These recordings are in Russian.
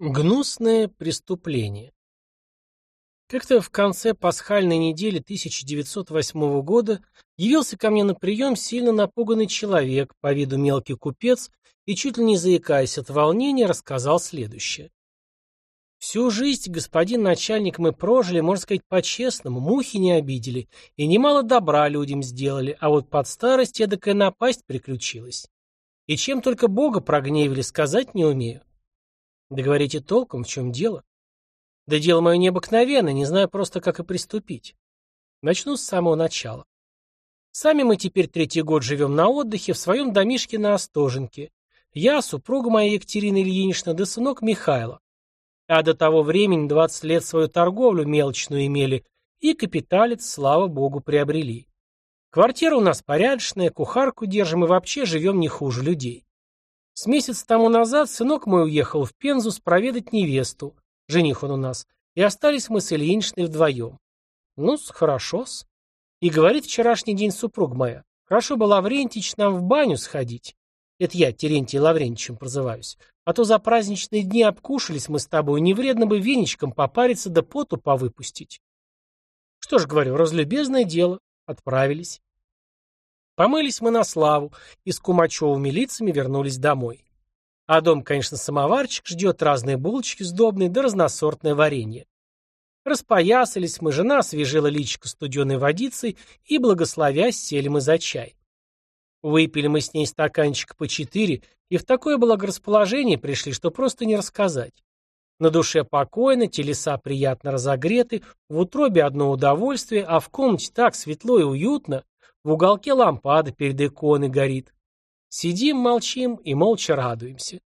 Гнусное преступление. Как-то в конце пасхальной недели 1908 года явился ко мне на прием сильно напуганный человек, по виду мелкий купец, и чуть ли не заикаясь от волнения, рассказал следующее. Всю жизнь, господин начальник, мы прожили, можно сказать, по-честному, мухи не обидели, и немало добра людям сделали, а вот под старость эдакая напасть приключилась. И чем только Бога прогневили, сказать не умею. Да говорите толком, в чем дело? Да дело мое необыкновенное, не знаю просто, как и приступить. Начну с самого начала. Сами мы теперь третий год живем на отдыхе в своем домишке на Остоженке. Я, супруга моя Екатерина Ильинична, да сынок Михайло. А до того времени 20 лет свою торговлю мелочную имели и капиталец, слава богу, приобрели. Квартира у нас порядочная, кухарку держим и вообще живем не хуже людей. С месяц тому назад сынок мой уехал в Пензу спроведать невесту, жених он у нас, и остались мы с Ильиничной вдвоем. Ну-с, хорошо-с. И говорит вчерашний день супруг моя, хорошо бы, Лаврентич, нам в баню сходить. Это я Терентий Лаврентичем прозываюсь. А то за праздничные дни обкушались мы с тобой, не вредно бы веничком попариться да поту повыпустить. Что ж, говорю, разлюбезное дело. Отправились. Помылись мы на славу и с Кумачевыми лицами вернулись домой. А дом, конечно, самоварчик ждет, разные булочки сдобные да разносортное варенье. Распоясались мы, жена освежила личико студеной водицей и, благословясь, сели мы за чай. Выпили мы с ней стаканчик по четыре, и в такое благорасположение пришли, что просто не рассказать. На душе покойно, телеса приятно разогреты, в утробе одно удовольствие, а в комнате так светло и уютно, в уголке лампада перед иконой горит. Сидим, молчим и молча радуемся.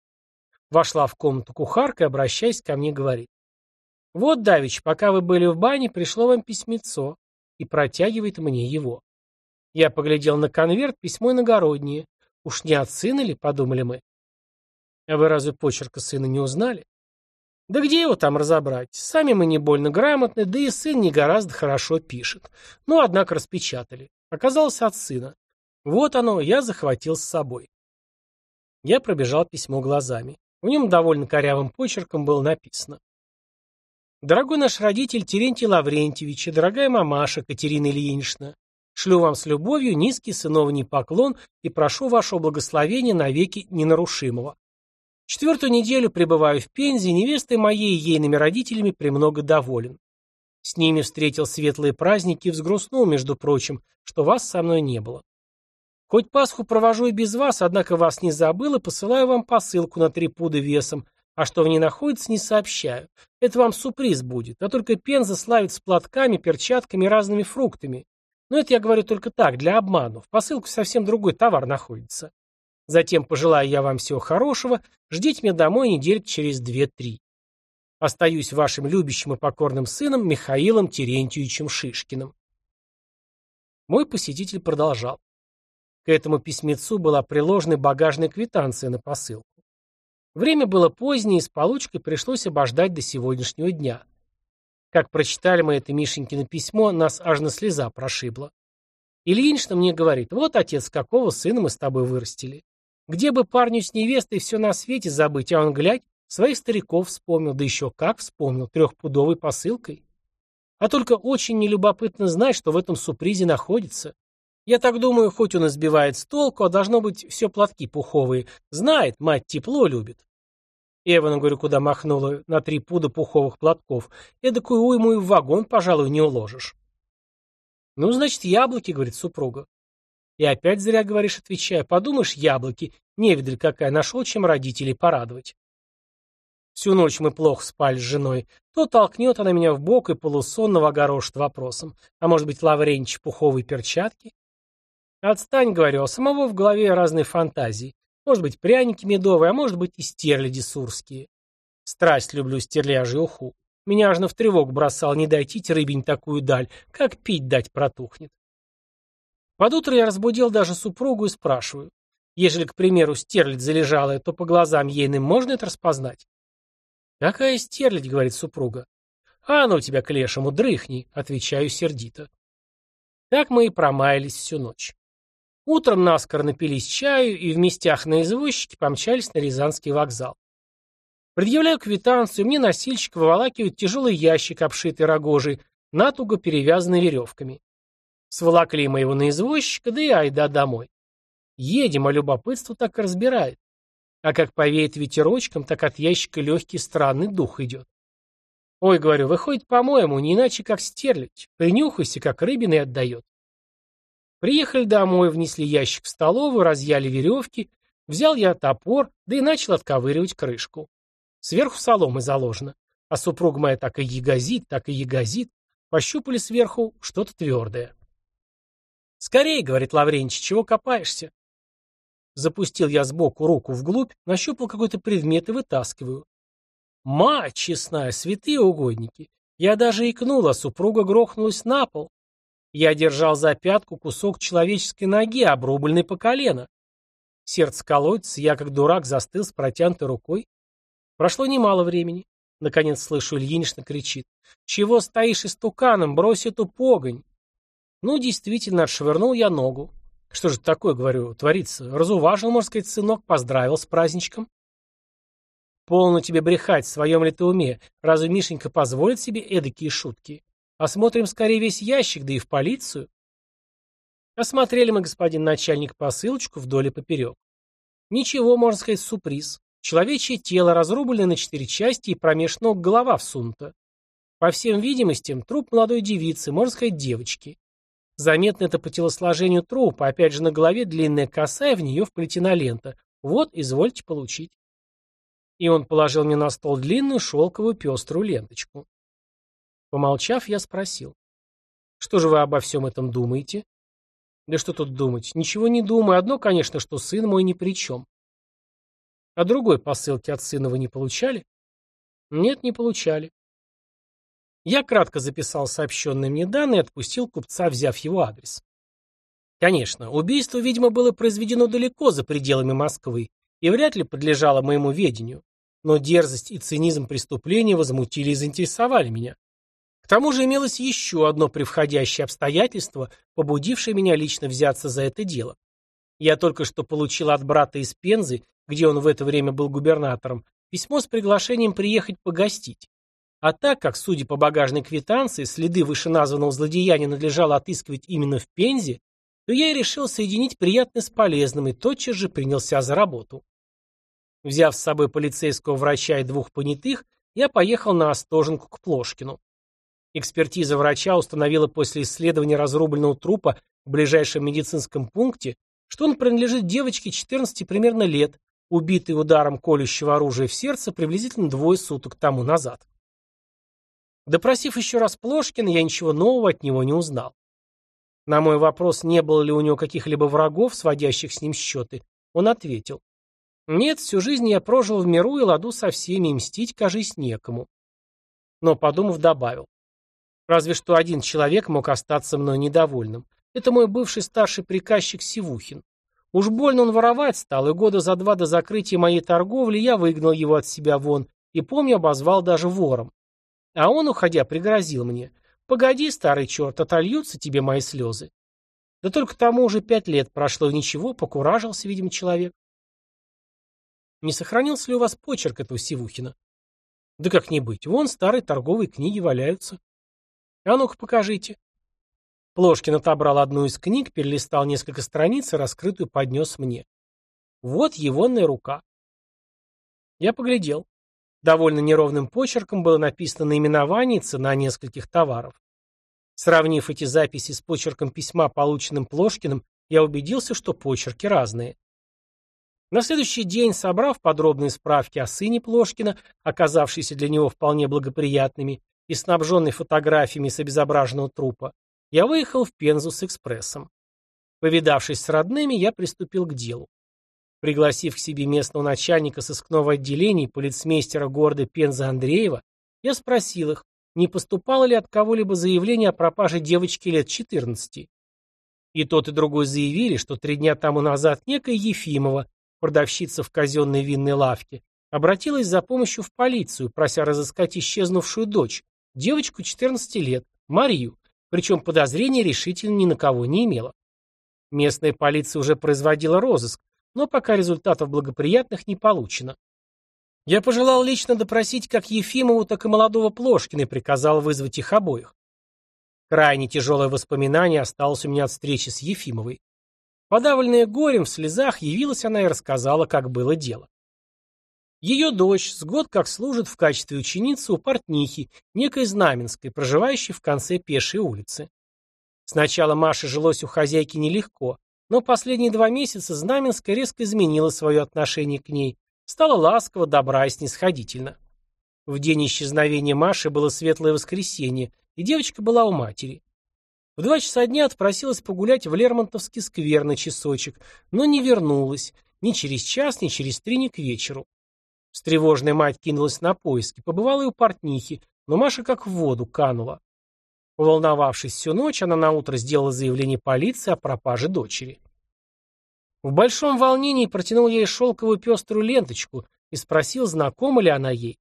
Вошла в комнату кухарка и, обращаясь ко мне, говорит. «Вот, Давич, пока вы были в бане, пришло вам письмецо» и протягивает мне его. Я поглядел на конверт, письмо иногороднее. Уж не от сына ли, подумали мы. А вы разве почерка сына не узнали? Да где его там разобрать? Сами мы не больно грамотны, да и сын не гораздо хорошо пишет. Ну, однако распечатали. Оказалось от сына. Вот оно, я захватил с собой. Я пробежал письмо глазами. В нем довольно корявым почерком было написано. Дорогой наш родитель Терентий Лаврентьевич и дорогая мамаша Катерина Ильинична, шлю вам с любовью низкий сыновний поклон и прошу вашего благословения навеки ненарушимого. Четвертую неделю пребываю в Пензе, невестой моей и ейными родителями премного доволен. С ними встретил светлые праздники и взгрустнул, между прочим, что вас со мной не было. Хоть Пасху провожу и без вас, однако вас не забыл и посылаю вам посылку на три пуда весом, а что в ней находится, не сообщаю. Это вам сюрприз будет, а только Пенза славит с платками, перчатками и разными фруктами. Но это я говорю только так, для обману. В посылку совсем другой товар находится. Затем пожелаю я вам всего хорошего, ждите меня домой недель через две-три. Остаюсь вашим любящим и покорным сыном Михаилом Терентьевичем Шишкиным. Мой посетитель продолжал. К этому письмецу была приложена багажная квитанция на посылку. Время было позднее, и с получкой пришлось обождать до сегодняшнего дня. Как прочитали мы это Мишенькино письмо, нас аж на слеза прошибло. Ильинична мне говорит, вот отец, какого сына мы с тобой вырастили. Где бы парню с невестой все на свете забыть, а он, глядь, Своих стариков вспомнил, да еще как вспомнил, трехпудовой посылкой. А только очень нелюбопытно знать, что в этом сюрпризе находится. Я так думаю, хоть он избивает с толку, а должно быть все платки пуховые. Знает, мать тепло любит. Эвана, говорю, куда махнула, на три пуда пуховых платков. Эдакую уйму и в вагон, пожалуй, не уложишь. Ну, значит, яблоки, говорит супруга. И опять зря говоришь, отвечая. Подумаешь, яблоки. Невидаль какая, нашел чем родителей порадовать. Всю ночь мы плохо спали с женой. То толкнет она меня в бок и полусонного огорошит вопросом. А может быть, Лавренч пуховые перчатки? Отстань, говорю, а самого в голове разные фантазии. Может быть, пряники медовые, а может быть и стерляди сурские. Страсть люблю стерляжью уху. Меня аж на в тревогу бросал, не дойти рыбень такую даль, как пить дать протухнет. Под утро я разбудил даже супругу и спрашиваю. Ежели, к примеру, стерлядь залежалая, то по глазам ейным можно это распознать? «Какая стерлядь?» — говорит супруга. «А ну тебя к лешему, дрыхни!» — отвечаю сердито. Так мы и промаялись всю ночь. Утром наскоро напились чаю и в местях на извозчике помчались на Рязанский вокзал. Предъявляю квитанцию, мне носильщик выволакивает тяжелый ящик, обшитый рогожей, натуго перевязанный веревками. Сволокли моего на извозчика, да и айда домой. Едем, а любопытство так и разбирает. А как повеет ветерочком, так от ящика легкий странный дух идет. Ой, говорю, выходит, по-моему, не иначе, как стерлить. Принюхайся, как рыбины отдает. Приехали домой, внесли ящик в столовую, разъяли веревки, взял я топор, да и начал отковыривать крышку. Сверху соломы заложено, а супруга моя так и ягозит, так и ягозит. Пощупали сверху что-то твердое. «Скорей», — говорит Лаврентий, — «чего копаешься?» Запустил я сбоку руку вглубь, нащупал какой-то предмет и вытаскиваю. Мать честная, святые угодники! Я даже икнул, а супруга грохнулась на пол. Я держал за пятку кусок человеческой ноги, обрубленный по колено. Сердце колотится, я как дурак застыл с протянутой рукой. Прошло немало времени. Наконец слышу, Ильинична кричит. «Чего стоишь истуканом? Брось эту погонь!» Ну, действительно, отшвырнул я ногу. Что же такое, говорю, творится? Разуважил, можно сказать, сынок, поздравил с праздничком. Полно тебе брехать, в своем ли ты уме. Разве Мишенька позволит себе эдакие шутки? Осмотрим скорее весь ящик, да и в полицию. Осмотрели мы, господин начальник, посылочку вдоль и поперек. Ничего, можно сказать, сюрприз. Человечье тело разрублено на четыре части и промеж ног голова всунута. По всем видимостям, труп молодой девицы, можно сказать, девочки. Заметно это по телосложению трупа, опять же на голове длинная коса и в нее вплетена лента. Вот, извольте получить. И он положил мне на стол длинную шелковую пеструю ленточку. Помолчав, я спросил. Что же вы обо всем этом думаете? Да что тут думать? Ничего не думаю. Одно, конечно, что сын мой ни при чем. А другой посылки от сына вы не получали? Нет, не получали. Я кратко записал сообщенные мне данные и отпустил купца, взяв его адрес. Конечно, убийство, видимо, было произведено далеко за пределами Москвы и вряд ли подлежало моему ведению но дерзость и цинизм преступления возмутили и заинтересовали меня. К тому же имелось еще одно превходящее обстоятельство, побудившее меня лично взяться за это дело. Я только что получил от брата из Пензы, где он в это время был губернатором, письмо с приглашением приехать погостить. А так как, судя по багажной квитанции, следы вышеназванного злодеяния надлежало отыскивать именно в Пензе, то я и решил соединить приятное с полезным и тотчас же принялся за работу. Взяв с собой полицейского врача и двух понятых, я поехал на Остоженку к Плошкину. Экспертиза врача установила после исследования разрубленного трупа в ближайшем медицинском пункте, что он принадлежит девочке 14 примерно лет, убитой ударом колющего оружия в сердце приблизительно двое суток тому назад. Допросив еще раз Плошкина, я ничего нового от него не узнал. На мой вопрос, не было ли у него каких-либо врагов, сводящих с ним счеты, он ответил. Нет, всю жизнь я прожил в миру и ладу со всеми, и мстить, кажись, некому. Но, подумав, добавил. Разве что один человек мог остаться мной недовольным. Это мой бывший старший приказчик Сивухин. Уж больно он воровать стал, и года за два до закрытия моей торговли я выгнал его от себя вон, и, помню, обозвал даже вором. А он, уходя, пригрозил мне. «Погоди, старый черт, отольются тебе мои слезы». Да только тому уже пять лет прошло, и ничего, покуражился, видимо, человек. Не сохранился ли у вас почерк этого Сивухина? Да как не быть, вон старые торговые книги валяются. А ну-ка покажите. Плошкин отобрал одну из книг, перелистал несколько страниц и раскрытую поднес мне. Вот егонная рука. Я поглядел. Довольно неровным почерком было написано наименование и цена нескольких товаров. Сравнив эти записи с почерком письма, полученным Плошкиным, я убедился, что почерки разные. На следующий день, собрав подробные справки о сыне Плошкина, оказавшиеся для него вполне благоприятными, и снабженный фотографиями с обезображенного трупа, я выехал в Пензу с экспрессом. Повидавшись с родными, я приступил к делу. Пригласив к себе местного начальника сыскного отделения полицмейстера города Пенза Андреева, я спросил их, не поступало ли от кого-либо заявление о пропаже девочки лет 14. И тот и другой заявили, что три дня тому назад некая Ефимова, продавщица в казенной винной лавке, обратилась за помощью в полицию, прося разыскать исчезнувшую дочь, девочку 14 лет, Марию, причем подозрения решительно ни на кого не имела. Местная полиция уже производила розыск, но пока результатов благоприятных не получено. Я пожелал лично допросить как Ефимову, так и молодого Плошкина и приказал вызвать их обоих. Крайне тяжелое воспоминание осталось у меня от встречи с Ефимовой. Подавленная горем, в слезах, явилась она и рассказала, как было дело. Ее дочь с год как служит в качестве ученицы у портнихи, некой Знаменской, проживающей в конце пешей улицы. Сначала Маше жилось у хозяйки нелегко, но последние два месяца Знаменская резко изменила свое отношение к ней, стала ласково, добра и снисходительна. В день исчезновения Маши было светлое воскресенье, и девочка была у матери. В два часа дня отпросилась погулять в Лермонтовский сквер на часочек, но не вернулась ни через час, ни через три, ни к вечеру. Встревоженная мать кинулась на поиски, побывала и у портнихи, но Маша как в воду канула. Волновавшись всю ночь, она наутро сделала заявление полиции о пропаже дочери. В большом волнении протянул ей шелковую пеструю ленточку и спросил, знакома ли она ей.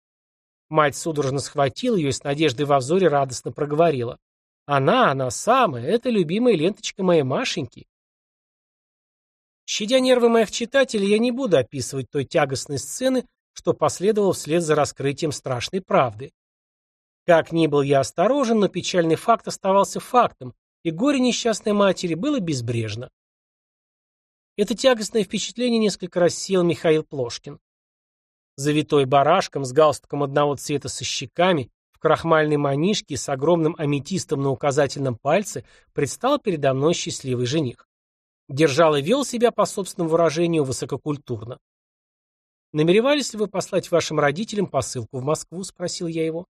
Мать судорожно схватила ее и с надеждой во взоре радостно проговорила. «Она, она самая, это любимая ленточка моей Машеньки». Щадя нервы моих читателей, я не буду описывать той тягостной сцены, что последовало вслед за раскрытием страшной правды. Как ни был я осторожен, но печальный факт оставался фактом, и горе несчастной матери было безбрежно. Это тягостное впечатление несколько рассеял Михаил Плошкин. Завитой барашком, с галстуком одного цвета со щеками, в крахмальной манишке с огромным аметистом на указательном пальце предстал передо мной счастливый жених. Держал и вел себя, по собственному выражению, высококультурно. «Намеревались ли вы послать вашим родителям посылку в Москву?» – спросил я его.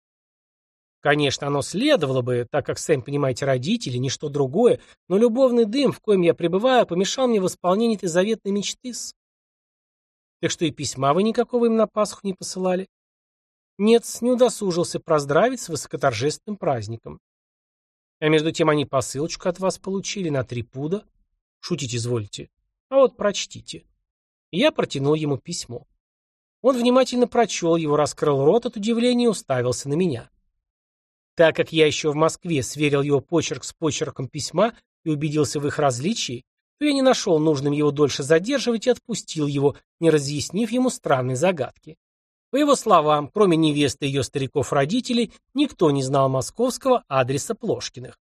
Конечно, оно следовало бы, так как, сами понимаете, родители, ни что другое, но любовный дым, в коем я пребываю, помешал мне в исполнении этой заветной мечты -с. Так что и письма вы никакого им на Пасху не посылали? Нет, не удосужился проздравить с высокоторжественным праздником. А между тем они посылочку от вас получили на три пуда. Шутить извольте. А вот прочтите. я протянул ему письмо. Он внимательно прочел его, раскрыл рот от удивления и уставился на меня. Так как я еще в Москве сверил его почерк с почерком письма и убедился в их различии, то я не нашел нужным его дольше задерживать и отпустил его, не разъяснив ему странной загадки. По его словам, кроме невесты и ее стариков-родителей, никто не знал московского адреса Плошкиных.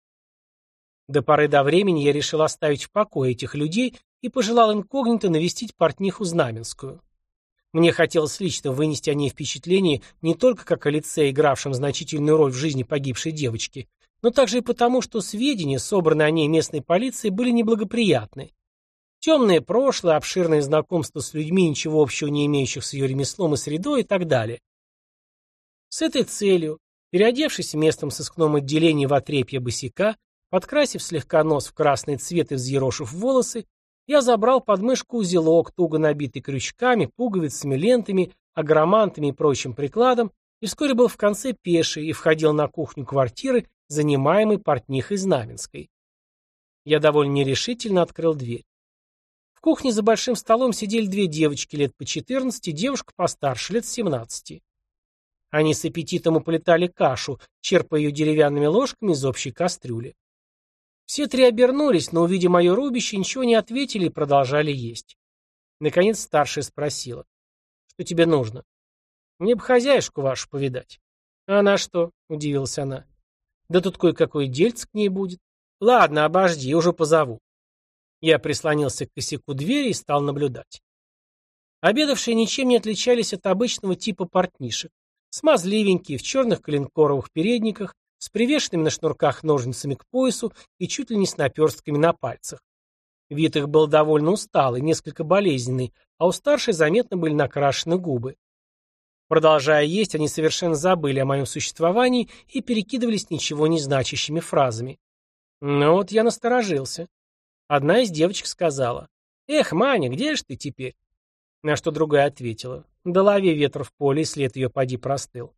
До поры до времени я решил оставить в покое этих людей и пожелал инкогнито навестить портниху Знаменскую. Мне хотелось лично вынести о ней впечатление не только как о лице, игравшем значительную роль в жизни погибшей девочки, но также и потому, что сведения, собранные о ней местной полицией, были неблагоприятны. Темное прошлое, обширное знакомство с людьми, ничего общего не имеющих с ее ремеслом и средой и так далее. С этой целью, переодевшись в местном сыскном отделении в отрепье босика, подкрасив слегка нос в красный цвет и взъерошив волосы, я забрал под мышку узелок, туго набитый крючками, пуговицами, лентами, агромантами и прочим прикладом, и вскоре был в конце пеший и входил на кухню квартиры, занимаемой портнихой Знаменской. Я довольно нерешительно открыл дверь. В кухне за большим столом сидели две девочки лет по 14, девушка постарше, лет 17. Они с аппетитом уплетали кашу, черпая ее деревянными ложками из общей кастрюли. Все три обернулись, но, увидя мое рубище, ничего не ответили и продолжали есть. Наконец старшая спросила. «Что тебе нужно?» «Мне бы хозяюшку вашу повидать». «А она что?» — удивилась она. «Да тут кое-какое дельце к ней будет. Ладно, обожди, уже позову». Я прислонился к косяку двери и стал наблюдать. Обедавшие ничем не отличались от обычного типа портнишек. Смазливенькие, в черных коленкоровых передниках, с привешенными на шнурках ножницами к поясу и чуть ли не с наперстками на пальцах. Вид их был довольно усталый, несколько болезненный, а у старшей заметно были накрашены губы. Продолжая есть, они совершенно забыли о моем существовании и перекидывались ничего не значащими фразами. Но вот я насторожился. Одна из девочек сказала, «Эх, Маня, где же ты теперь?» На что другая ответила, «Да лови ветер в поле, и след ее поди простыл».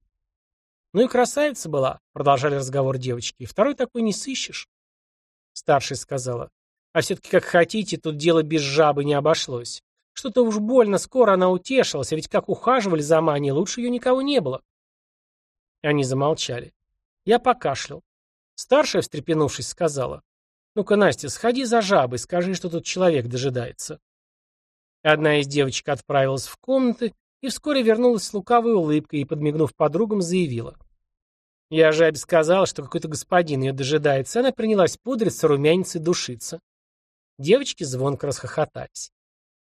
«Ну и красавица была», — продолжали разговор девочки. «Второй такой не сыщешь». Старшая сказала. «А все-таки, как хотите, тут дело без жабы не обошлось. Что-то уж больно скоро она утешилась, а ведь как ухаживали за Маней, лучше ее никого не было». Они замолчали. Я покашлял. Старшая, встрепенувшись, сказала. «Ну-ка, Настя, сходи за жабой, скажи, что тут человек дожидается». Одна из девочек отправилась в комнаты, и вскоре вернулась с лукавой улыбкой и, подмигнув подругам, заявила. Я же сказала, что какой-то господин ее дожидается, она принялась пудриться, румяниться и душиться. Девочки звонко расхохотались.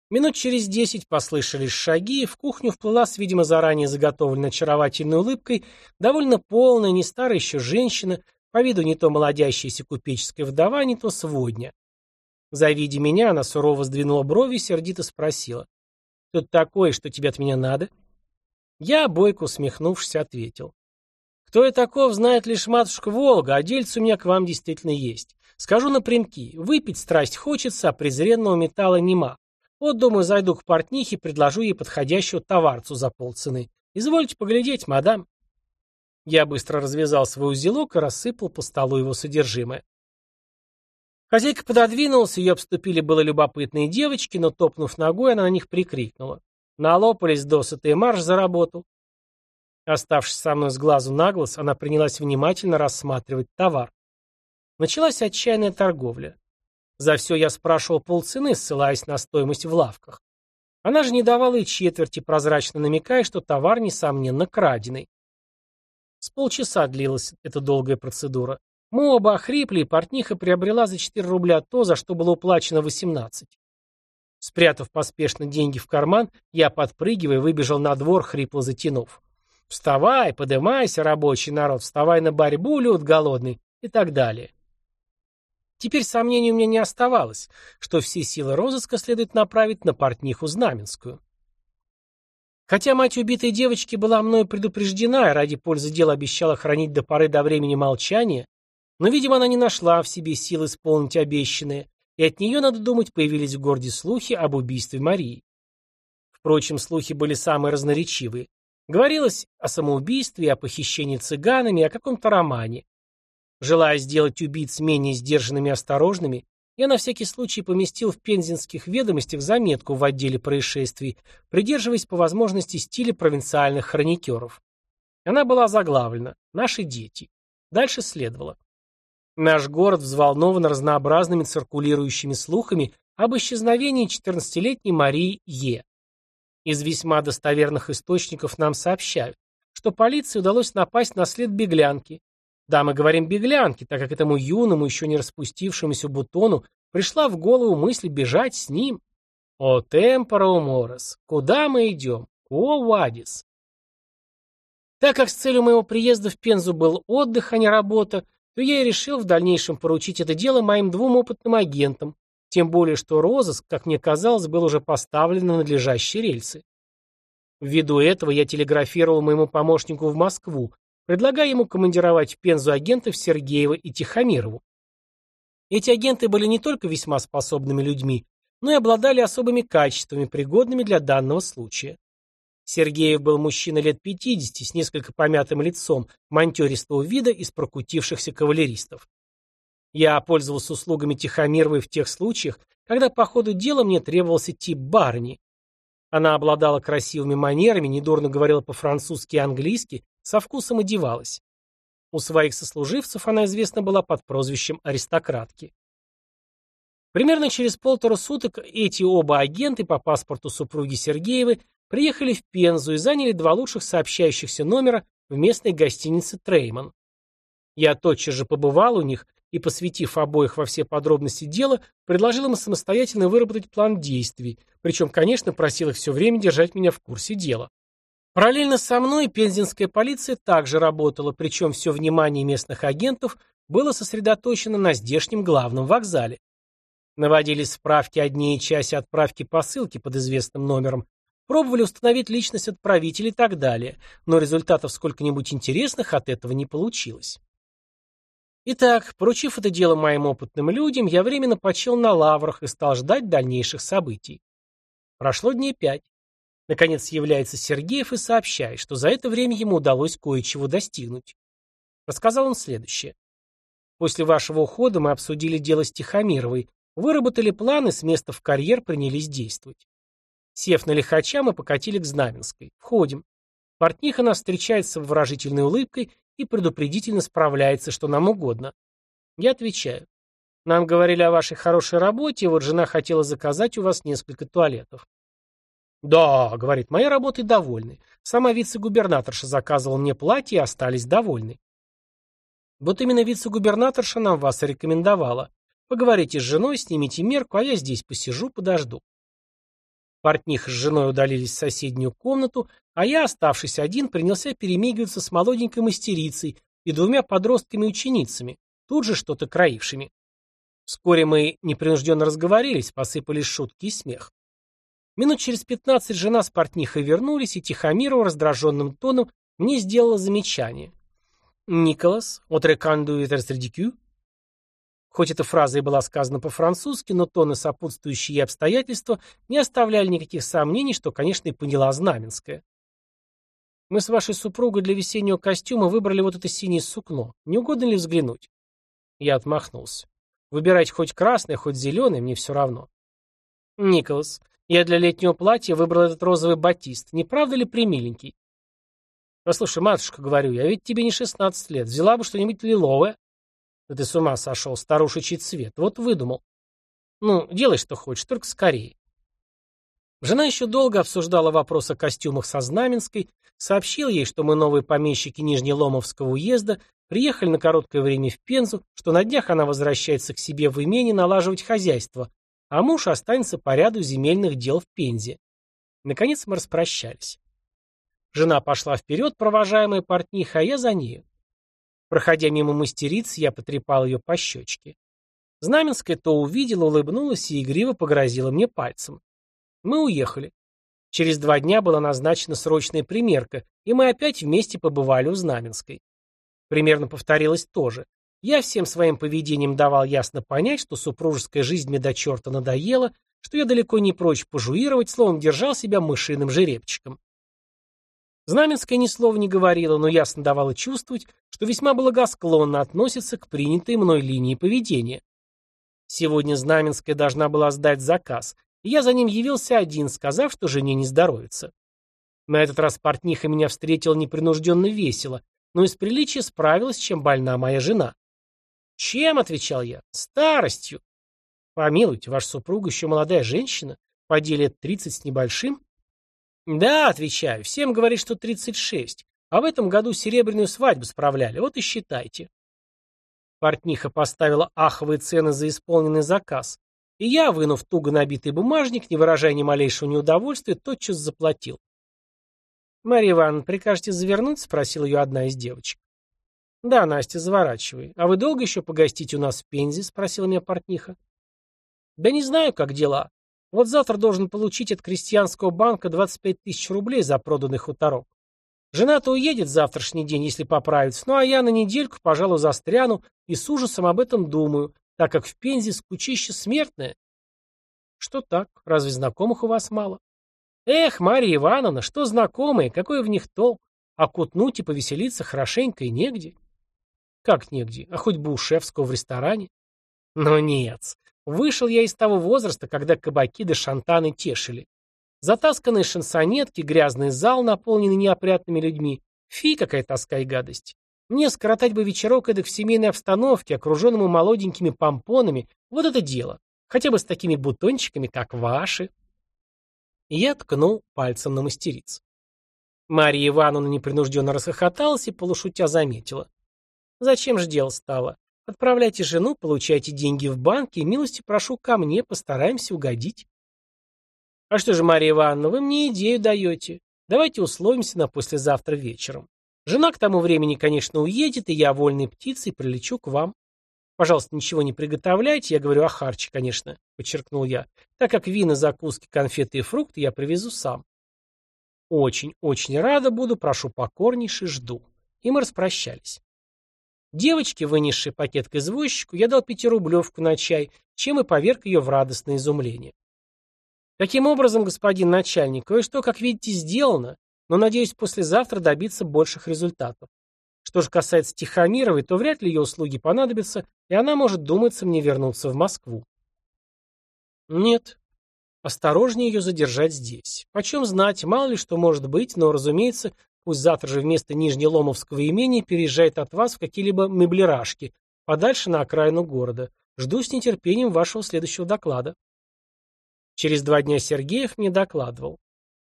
Минут через десять послышались шаги, и в кухню вплыла с, видимо, заранее заготовленной очаровательной улыбкой довольно полная, не старая еще женщина, по виду не то молодящаяся купеческая вдова, не то сводня. Завидя меня, она сурово сдвинула брови и сердито спросила. «Тут такое, что тебе от меня надо?» Я, бойко усмехнувшись, ответил. «Кто я таков, знает лишь матушка Волга, а дельце у меня к вам действительно есть. Скажу напрямки, выпить страсть хочется, а презренного металла нема. Вот, думаю, зайду к портнихе предложу ей подходящего товарцу за полцены. Извольте поглядеть, мадам. Я быстро развязал свой узелок и рассыпал по столу его содержимое. Хозяйка пододвинулась, ее обступили было любопытные девочки, но, топнув ногой, она на них прикрикнула. Налопались досыта и марш за работу. Оставшись со мной с глазу на глаз, она принялась внимательно рассматривать товар. Началась отчаянная торговля. За все я спрашивал полцены, ссылаясь на стоимость в лавках. Она же не давала и четверти, прозрачно намекая, что товар, несомненно, краденый. С полчаса длилась эта долгая процедура. Мы оба охрипли, и портниха приобрела за 4 рубля то, за что было уплачено 18. Спрятав поспешно деньги в карман, я, подпрыгивая, выбежал на двор, хрипло затянув. «Вставай, подымайся, рабочий народ, вставай на борьбу, люд голодный» и так далее. Теперь сомнений у меня не оставалось, что все силы розыска следует направить на портниху Знаменскую. Хотя мать убитой девочки была мною предупреждена и ради пользы дела обещала хранить до поры до времени молчания, но, видимо, она не нашла в себе сил исполнить обещанное, и от нее, надо думать, появились в городе слухи об убийстве Марии. Впрочем, слухи были самые разноречивые. Говорилось о самоубийстве, о похищении цыганами, о каком-то романе. Желая сделать убийц менее сдержанными и осторожными, я на всякий случай поместил в пензенских ведомостях заметку в отделе происшествий, придерживаясь по возможности стиля провинциальных хроникеров. Она была заглавлена «Наши дети». Дальше следовало. Наш город взволнован разнообразными циркулирующими слухами об исчезновении 14-летней Марии Е. Из весьма достоверных источников нам сообщают, что полиции удалось напасть на след беглянки, да, мы говорим беглянки, так как этому юному, еще не распустившемуся бутону пришла в голову мысль бежать с ним. О, темпора уморос, куда мы идем? О, Вадис. Так как с целью моего приезда в Пензу был отдых, а не работа, то я и решил в дальнейшем поручить это дело моим двум опытным агентам, тем более что розыск, как мне казалось, был уже поставлен на надлежащие рельсы. Ввиду этого я телеграфировал моему помощнику в Москву, предлагая ему командировать в Пензу агентов Сергеева и Тихомирову. Эти агенты были не только весьма способными людьми, но и обладали особыми качествами, пригодными для данного случая. Сергеев был мужчина лет 50 с несколько помятым лицом, монтеристого вида из прокутившихся кавалеристов. Я пользовался услугами Тихомировой в тех случаях, когда по ходу дела мне требовался тип барни. Она обладала красивыми манерами, недурно говорила по-французски и английски, со вкусом одевалась. У своих сослуживцев она известна была под прозвищем аристократки. Примерно через полтора суток эти оба агенты по паспорту супруги Сергеевой приехали в Пензу и заняли два лучших сообщающихся номера в местной гостинице «Трейман». Я тотчас же побывал у них и, посвятив обоих во все подробности дела, предложил им самостоятельно выработать план действий, причем, конечно, просил их все время держать меня в курсе дела. Параллельно со мной пензенская полиция также работала, причем все внимание местных агентов было сосредоточено на здешнем главном вокзале. Наводились справки о дне и часе отправки посылки под известным номером, пробовали установить личность отправителя и так далее, но результатов сколько-нибудь интересных от этого не получилось. Итак, поручив это дело моим опытным людям, я временно почил на лаврах и стал ждать дальнейших событий. Прошло дней пять. Наконец является Сергеев и сообщает, что за это время ему удалось кое-чего достигнуть. Рассказал он следующее. После вашего ухода мы обсудили дело с Тихомировой, выработали планы, с места в карьер принялись действовать. Сев на лихача, мы покатили к Знаменской. Входим. Портниха нас встречает с выражительной улыбкой и предупредительно справляется, что нам угодно. Я отвечаю. Нам говорили о вашей хорошей работе, вот жена хотела заказать у вас несколько туалетов. «Да», — говорит, — «моей работой довольны. Сама вице-губернаторша заказывала мне платье и остались довольны». «Вот именно вице-губернаторша нам вас и рекомендовала. Поговорите с женой, снимите мерку, а я здесь посижу, подожду». Портних с женой удалились в соседнюю комнату, а я, оставшись один, принялся перемигиваться с молоденькой мастерицей и двумя подростками-ученицами, тут же что-то краившими. Вскоре мы непринужденно разговорились, посыпались шутки и смех. Минут через пятнадцать жена с портнихой вернулись, и Тихомирова раздраженным тоном мне сделала замечание. «Николас, от реканду редикю?» Хоть эта фраза и была сказана по-французски, но тон и сопутствующие обстоятельства не оставляли никаких сомнений, что, конечно, и поняла Знаменская. «Мы с вашей супругой для весеннего костюма выбрали вот это синее сукно. Не угодно ли взглянуть?» Я отмахнулся. «Выбирайте хоть красное, хоть зеленое, мне все равно». «Николас, я для летнего платья выбрал этот розовый батист. Не правда ли примиленький? Послушай, матушка, говорю, я ведь тебе не шестнадцать лет. Взяла бы что-нибудь лиловое. Да ты с ума сошел, старушечий цвет. Вот выдумал. Ну, делай, что хочешь, только скорее. Жена еще долго обсуждала вопрос о костюмах со Знаменской, сообщил ей, что мы новые помещики Нижнеломовского уезда, приехали на короткое время в Пензу, что на днях она возвращается к себе в имение налаживать хозяйство, а муж останется по ряду земельных дел в Пензе. Наконец мы распрощались. Жена пошла вперед, провожаемая портниха, а я за нею. Проходя мимо мастериц, я потрепал ее по щечке. Знаменская то увидела, улыбнулась и игриво погрозила мне пальцем. Мы уехали. Через два дня была назначена срочная примерка, и мы опять вместе побывали у Знаменской. Примерно повторилось то же. Я всем своим поведением давал ясно понять, что супружеская жизнь мне до черта надоела, что я далеко не прочь пожуировать, словом, держал себя мышиным жеребчиком. Знаменская ни слова не говорила, но ясно давала чувствовать, что весьма благосклонно относится к принятой мной линии поведения. Сегодня Знаменская должна была сдать заказ, и я за ним явился один, сказав, что жене не здоровится. На этот раз портниха меня встретила непринужденно весело, но из приличия справилась, чем больна моя жена. «Чем?» — отвечал я. «Старостью». «Помилуйте, ваша супруга еще молодая женщина, по деле тридцать с небольшим?» «Да», — отвечаю, — «всем говорит, что тридцать шесть, а в этом году серебряную свадьбу справляли, вот и считайте». Портниха поставила аховые цены за исполненный заказ, и я, вынув туго набитый бумажник, не выражая ни малейшего неудовольствия, тотчас заплатил. «Марья Ивановна, прикажете завернуть?» — спросила ее одна из девочек. «Да, Настя, заворачивай. А вы долго еще погостите у нас в Пензе?» — спросила меня портниха. «Да не знаю, как дела. Вот завтра должен получить от крестьянского банка 25 тысяч рублей за проданный хуторок. Жена-то уедет завтрашний день, если поправится, ну а я на недельку, пожалуй, застряну и с ужасом об этом думаю, так как в Пензе скучище смертное». «Что так? Разве знакомых у вас мало?» «Эх, Марья Ивановна, что знакомые, какой в них толк? А кутнуть и повеселиться хорошенько и негде». Как негде? А хоть бы у шефского в ресторане? Но нет. Вышел я из того возраста, когда кабаки да шантаны тешили. Затасканные шансонетки, грязный зал, наполненный неопрятными людьми. Фи, какая тоска и гадость. Мне скоротать бы вечерок эдак в семейной обстановке, окруженному молоденькими помпонами. Вот это дело. Хотя бы с такими бутончиками, как ваши. И я ткнул пальцем на мастериц. Марья Ивановна непринужденно расхохоталась и полушутя заметила. Зачем же дело стало? Отправляйте жену, получайте деньги в банке милости прошу ко мне, постараемся угодить. А что же, Мария Ивановна, вы мне идею даете. Давайте условимся на послезавтра вечером. Жена к тому времени, конечно, уедет, и я вольной птицей прилечу к вам. Пожалуйста, ничего не приготовляйте, я говорю о харче, конечно, подчеркнул я, так как вина, закуски, конфеты и фрукты я привезу сам. Очень, очень рада буду, прошу покорнейше, жду. И мы распрощались. Девочке, вынесшей пакет к извозчику, я дал пятирублевку на чай, чем и поверг ее в радостное изумление. Таким образом, господин начальник, кое-что, как видите, сделано, но надеюсь послезавтра добиться больших результатов. Что же касается Тихомировой, то вряд ли ее услуги понадобятся, и она может, думаться, мне вернуться в Москву. Нет. Осторожнее ее задержать здесь. Почем знать, мало ли что может быть, но, разумеется, Пусть завтра же вместо Нижнеломовского имения переезжает от вас в какие-либо меблерашки, подальше на окраину города. Жду с нетерпением вашего следующего доклада. Через два дня Сергеев мне докладывал.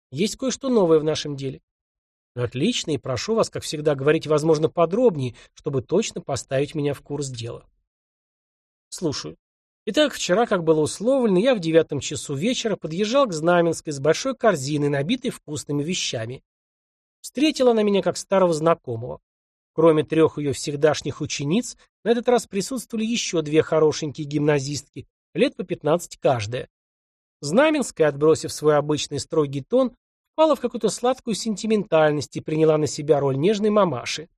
Есть кое-что новое в нашем деле. Отлично, и прошу вас, как всегда, говорить, возможно, подробнее, чтобы точно поставить меня в курс дела. Слушаю. Итак, вчера, как было условлено, я в девятом часу вечера подъезжал к Знаменской с большой корзиной, набитой вкусными вещами. Встретила она меня как старого знакомого. Кроме трех ее всегдашних учениц, на этот раз присутствовали еще две хорошенькие гимназистки, лет по пятнадцать каждая. Знаменская, отбросив свой обычный строгий тон, впала в какую-то сладкую сентиментальность и приняла на себя роль нежной мамаши.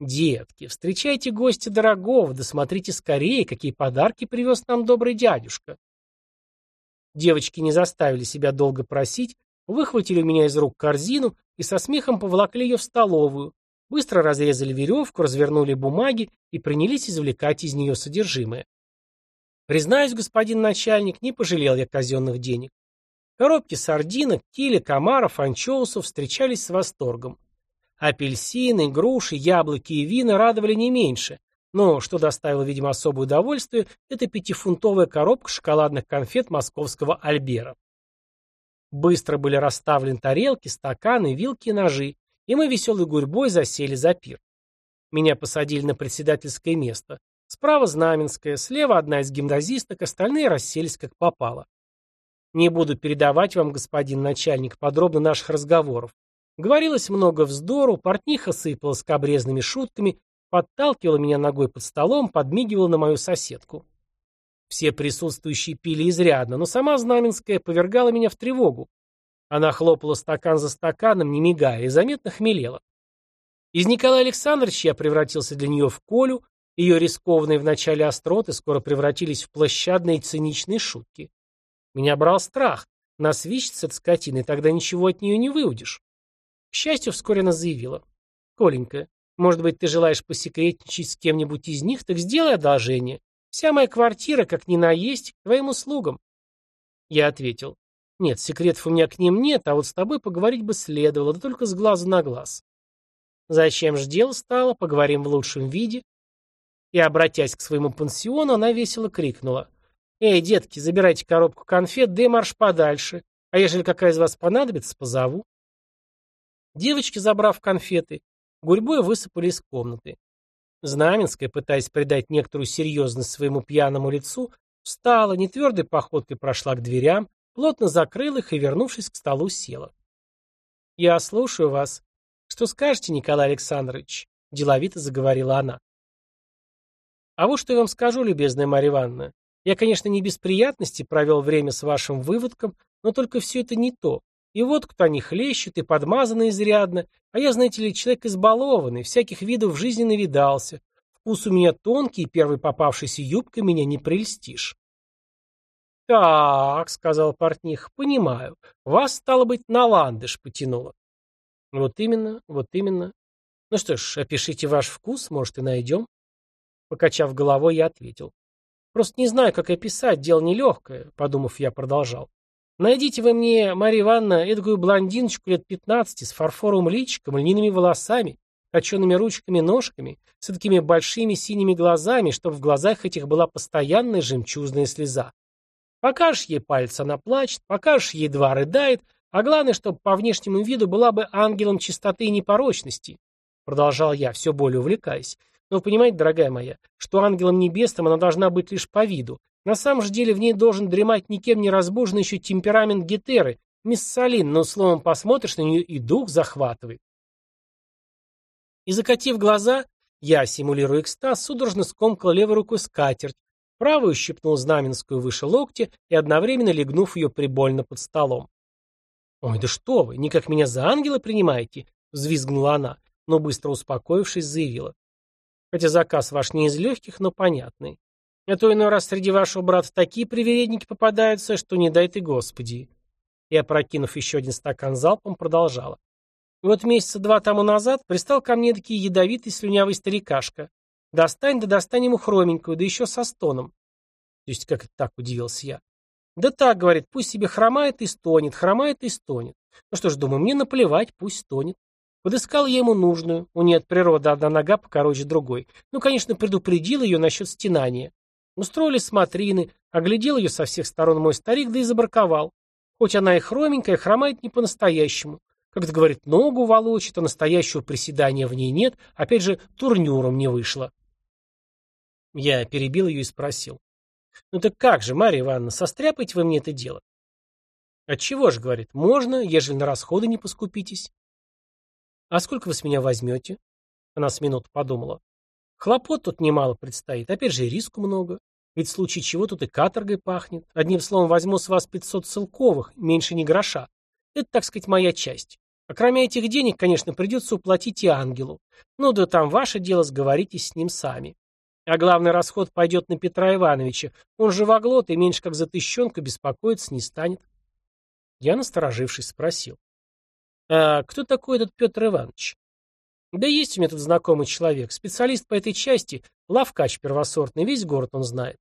«Детки, встречайте гостя дорогого, да смотрите скорее, какие подарки привез нам добрый дядюшка». Девочки не заставили себя долго просить, выхватили у меня из рук корзину и со смехом поволокли ее в столовую, быстро разрезали веревку, развернули бумаги и принялись извлекать из нее содержимое. Признаюсь, господин начальник, не пожалел я казенных денег. Коробки сардинок, киля, комаров, анчоусов встречались с восторгом. Апельсины, груши, яблоки и вина радовали не меньше, но, что доставило, видимо, особое удовольствие, это пятифунтовая коробка шоколадных конфет московского Альбера. Быстро были расставлены тарелки, стаканы, вилки и ножи, и мы веселой гурьбой засели за пир. Меня посадили на председательское место. Справа Знаменская, слева одна из гимназисток, остальные расселись как попало. Не буду передавать вам, господин начальник, подробно наших разговоров. Говорилось много вздору, портниха сыпалась кабрезными шутками, подталкивала меня ногой под столом, подмигивала на мою соседку. Все присутствующие пили изрядно, но сама Знаменская повергала меня в тревогу. Она хлопала стакан за стаканом, не мигая, и заметно хмелела. Из Николая Александровича я превратился для нее в Колю, ее рискованные в начале остроты скоро превратились в площадные циничные шутки. Меня брал страх. Насвищется от скотины, тогда ничего от нее не выудишь. К счастью, вскоре она заявила. «Коленька, может быть, ты желаешь посекретничать с кем-нибудь из них, так сделай одолжение. Вся моя квартира, как ни на есть, к твоим услугам». Я ответил. «Нет, секретов у меня к ним нет, а вот с тобой поговорить бы следовало, да только с глазу на глаз». «Зачем ж дело стало? Поговорим в лучшем виде». И, обратясь к своему пансиону, она весело крикнула. «Эй, детки, забирайте коробку конфет, да марш подальше. А ежели какая из вас понадобится, позову». Девочки, забрав конфеты, гурьбой высыпали из комнаты. Знаменская, пытаясь придать некоторую серьезность своему пьяному лицу, встала, нетвердой походкой прошла к дверям, плотно закрыла их и, вернувшись к столу, села. «Я слушаю вас. Что скажете, Николай Александрович?» — деловито заговорила она. «А вот что я вам скажу, любезная Марья Ивановна. Я, конечно, не без приятностей провел время с вашим выводком, но только все это не то. И вот кто они хлещут и подмазаны изрядно, а я, знаете ли, человек избалованный, всяких видов в жизни навидался. Вкус у меня тонкий, и первой попавшейся юбкой меня не прельстишь. «Так», — сказал портних, — «понимаю. Вас, стало быть, на ландыш потянуло». «Вот именно, вот именно. Ну что ж, опишите ваш вкус, может, и найдем». Покачав головой, я ответил. Просто не знаю, как описать, дело нелегкое, подумав, я продолжал. Найдите вы мне, Марья Ивановна, эдакую блондиночку лет пятнадцати, с фарфоровым личиком, льняными волосами, точеными ручками-ножками, с такими большими синими глазами, чтобы в глазах этих была постоянная жемчужная слеза. Покажешь ей пальцы, она плачет, покажешь ей два, рыдает, а главное, чтобы по внешнему виду была бы ангелом чистоты и непорочности. Продолжал я, все более увлекаясь. Но вы понимаете, дорогая моя, что ангелом небесным она должна быть лишь по виду. На самом же деле в ней должен дремать никем не разбуженный еще темперамент Гетеры, мисс Салин, но словом посмотришь на нее и дух захватывает. И закатив глаза, я, симулируя экстаз, судорожно скомкал левой рукой скатерть, правую щипнул знаменскую выше локтя и одновременно легнув ее прибольно под столом. «Ой, да что вы, никак меня за ангела принимаете?» — взвизгнула она, но быстро успокоившись, заявила. Хотя заказ ваш не из легких, но понятный. А то иной раз среди вашего брата такие привередники попадаются, что не дай ты Господи. И, опрокинув еще один стакан залпом, продолжала. вот месяца два тому назад пристал ко мне такие ядовитый слюнявый старикашка. Достань да достань ему хроменькую, да еще со стоном. То есть как это так, удивился я. Да так, говорит, пусть себе хромает и стонет, хромает и стонет. Ну что ж, думаю, мне наплевать, пусть стонет. Подыскал я ему нужную, у нее от природы одна нога покороче другой. Ну, конечно, предупредил ее насчет стенания. Устроили смотрины, оглядел ее со всех сторон мой старик, да и забраковал. Хоть она и хроменькая, хромает не по-настоящему. Как-то, говорит, ногу волочит, а настоящего приседания в ней нет, опять же, турнюром не вышло. Я перебил ее и спросил. Ну так как же, Марья Ивановна, состряпайте вы мне это дело? Отчего же, говорит, можно, ежели на расходы не поскупитесь. А сколько вы с меня возьмете? Она с минуту подумала. Хлопот тут немало предстоит, опять же и риску много. Ведь в случае чего тут и каторгой пахнет. Одним словом, возьму с вас 500 целковых, меньше ни гроша. Это, так сказать, моя часть. А кроме этих денег, конечно, придется уплатить и ангелу. Ну да там ваше дело, сговоритесь с ним сами. А главный расход пойдет на Петра Ивановича. Он же воглот и меньше как за тыщенку беспокоиться не станет. Я, насторожившись, спросил. А кто такой этот Петр Иванович? Да есть у меня тут знакомый человек, специалист по этой части, лавкач первосортный, весь город он знает.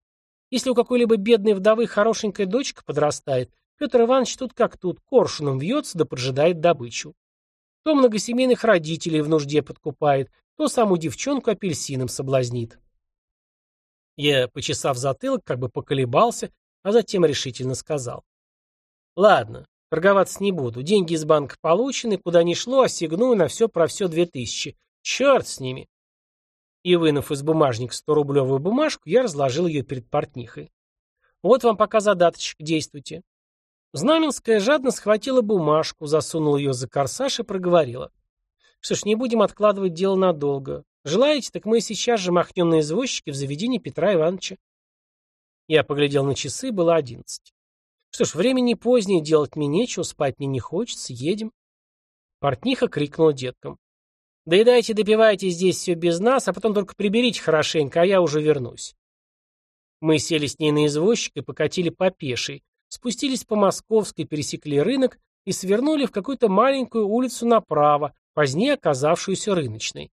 Если у какой-либо бедной вдовы хорошенькая дочка подрастает, Петр Иванович тут как тут, коршуном вьется да поджидает добычу. То многосемейных родителей в нужде подкупает, то саму девчонку апельсином соблазнит. Я, почесав затылок, как бы поколебался, а затем решительно сказал. Ладно, торговаться не буду. Деньги из банка получены, куда ни шло, ассигную на все про все две тысячи. Черт с ними. И, вынув из бумажника сто-рублевую бумажку, я разложил ее перед портнихой. Вот вам пока задаточек, действуйте. Знаменская жадно схватила бумажку, засунула ее за корсаж и проговорила. Что ж, не будем откладывать дело надолго. Желаете, так мы сейчас же махнем на извозчике в заведении Петра Ивановича. Я поглядел на часы, было одиннадцать. Что ж, время не позднее, делать мне нечего, спать мне не хочется, едем. Портниха крикнула деткам. Доедайте, допивайте здесь все без нас, а потом только приберите хорошенько, а я уже вернусь. Мы сели с ней на извозчик и покатили по пешей, спустились по Московской, пересекли рынок и свернули в какую-то маленькую улицу направо, позднее оказавшуюся рыночной.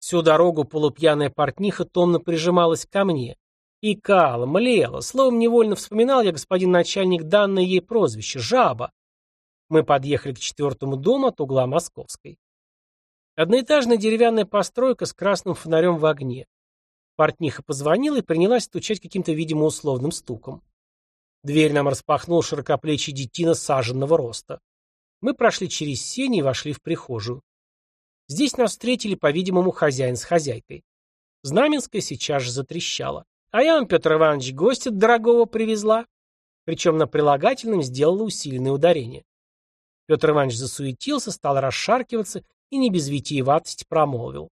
Всю дорогу полупьяная портниха томно прижималась ко мне. И кала, млела, словом невольно вспоминал я, господин начальник, данное ей прозвище — Жаба. Мы подъехали к четвертому дому от угла Московской. Одноэтажная деревянная постройка с красным фонарем в огне. Портниха позвонила и принялась стучать каким-то, видимо, условным стуком. Дверь нам распахнул широкоплечий детина саженного роста. Мы прошли через сени и вошли в прихожую. Здесь нас встретили, по-видимому, хозяин с хозяйкой. Знаменская сейчас же затрещала. А я вам, Петр Иванович, гостя дорогого привезла. Причем на прилагательном сделала усиленное ударение. Петр Иванович засуетился, стал расшаркиваться и не без витиеватости промолвил.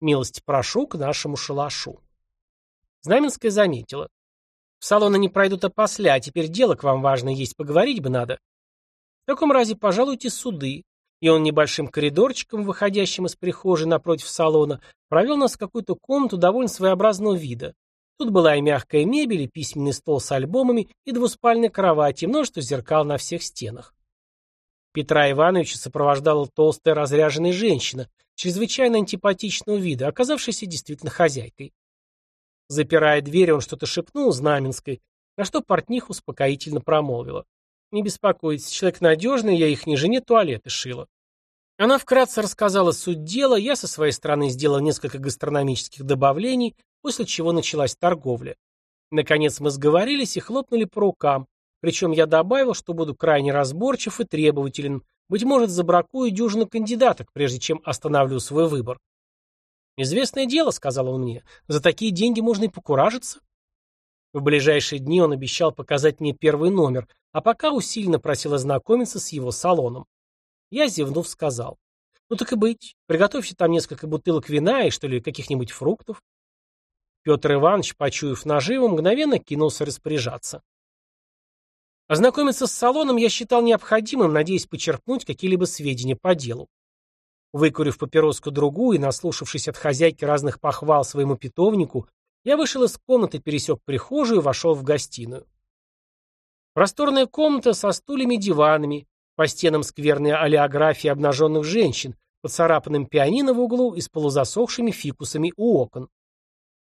Милость прошу к нашему шалашу. Знаменская заметила. В салоны не пройдут опосля, а теперь дело к вам важное есть, поговорить бы надо. В таком разе пожалуйте суды, и он небольшим коридорчиком, выходящим из прихожей напротив салона, провел нас в какую-то комнату довольно своеобразного вида. Тут была и мягкая мебель, и письменный стол с альбомами, и двуспальная кровать, и множество зеркал на всех стенах. Петра Ивановича сопровождала толстая разряженная женщина, чрезвычайно антипатичного вида, оказавшаяся действительно хозяйкой. Запирая дверь, он что-то шепнул Знаменской, на что портних успокоительно промолвила. Не беспокойтесь, человек надежный, я их не жене туалеты шила. Она вкратце рассказала суть дела, я со своей стороны сделал несколько гастрономических добавлений, после чего началась торговля. Наконец мы сговорились и хлопнули по рукам, причем я добавил, что буду крайне разборчив и требователен, быть может, забракую дюжину кандидаток, прежде чем остановлю свой выбор. «Известное дело», — сказал он мне, — «за такие деньги можно и покуражиться». В ближайшие дни он обещал показать мне первый номер, а пока усиленно просил ознакомиться с его салоном. Я, зевнув, сказал. «Ну так и быть. Приготовьте там несколько бутылок вина и, что ли, каких-нибудь фруктов». Петр Иванович, почуяв наживу, мгновенно кинулся распоряжаться. Ознакомиться с салоном я считал необходимым, надеясь почерпнуть какие-либо сведения по делу. Выкурив папироску другую и наслушавшись от хозяйки разных похвал своему питомнику, я вышел из комнаты, пересек прихожую и вошел в гостиную. Просторная комната со стульями и диванами, по стенам скверная олеография обнаженных женщин, поцарапанным пианино в углу и с полузасохшими фикусами у окон.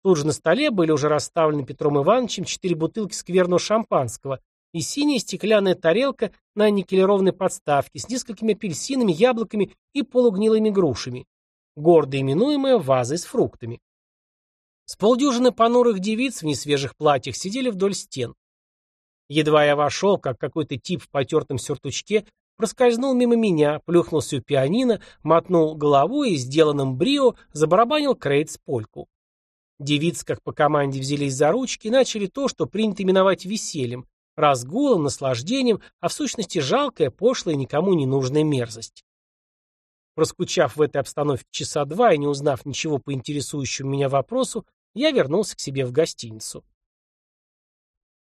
Тут же на столе были уже расставлены Петром Ивановичем четыре бутылки скверного шампанского и синяя стеклянная тарелка на никелированной подставке с несколькими апельсинами, яблоками и полугнилыми грушами, гордо именуемая вазой с фруктами. С полдюжины понурых девиц в несвежих платьях сидели вдоль стен. Едва я вошел, как какой-то тип в потертом сюртучке проскользнул мимо меня, плюхнулся у пианино, мотнул головой и, сделанным брио, забарабанил Крейтс польку. Девицы, как по команде, взялись за ручки и начали то, что принято именовать весельем, разгулом, наслаждением, а в сущности жалкая, пошлая, никому не нужная мерзость. Проскучав в этой обстановке часа два и не узнав ничего по интересующему меня вопросу, я вернулся к себе в гостиницу.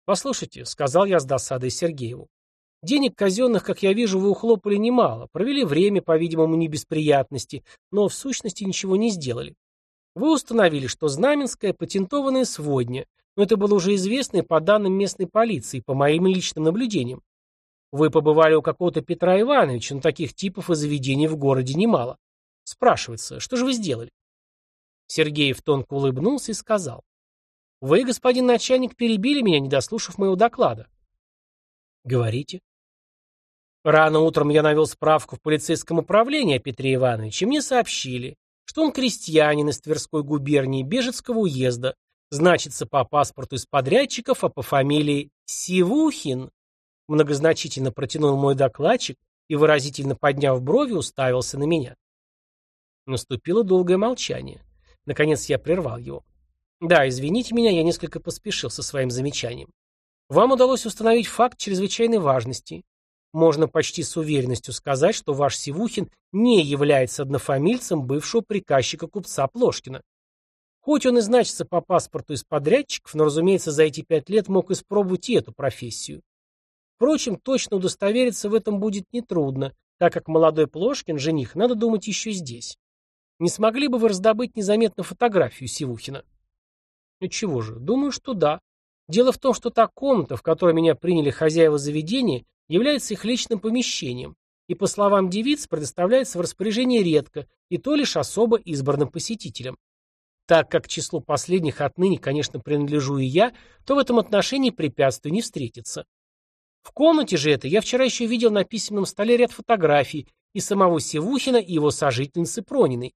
«Послушайте», — сказал я с досадой Сергееву, — «денег казенных, как я вижу, вы ухлопали немало, провели время, по-видимому, не без приятности, но в сущности ничего не сделали. Вы установили, что Знаменская – патентованная сводня, но это было уже известно по данным местной полиции, по моим личным наблюдениям. Вы побывали у какого-то Петра Ивановича, но таких типов и заведений в городе немало. Спрашивается, что же вы сделали? Сергеев тонко улыбнулся и сказал. Вы, господин начальник, перебили меня, не дослушав моего доклада. Говорите. Рано утром я навел справку в полицейском управлении о Петре Ивановиче, мне сообщили, что он крестьянин из Тверской губернии Бежецкого уезда, значится по паспорту из подрядчиков, а по фамилии Сивухин. Многозначительно протянул мой докладчик и, выразительно подняв брови, уставился на меня. Наступило долгое молчание. Наконец я прервал его. Да, извините меня, я несколько поспешил со своим замечанием. Вам удалось установить факт чрезвычайной важности. Можно почти с уверенностью сказать, что ваш Сивухин не является однофамильцем бывшего приказчика купца Плошкина. Хоть он и значится по паспорту из подрядчиков, но, разумеется, за эти пять лет мог испробовать и эту профессию. Впрочем, точно удостовериться в этом будет нетрудно, так как молодой Плошкин, жених, надо думать еще здесь. Не смогли бы вы раздобыть незаметно фотографию Сивухина? Ну чего же, думаю, что да. Дело в том, что та комната, в которой меня приняли хозяева заведения, является их личным помещением, и, по словам девиц, предоставляется в распоряжение редко, и то лишь особо избранным посетителям. Так как к числу последних отныне, конечно, принадлежу и я, то в этом отношении препятствий не встретится. В комнате же этой я вчера еще видел на письменном столе ряд фотографий и самого Севухина, и его сожительницы Прониной.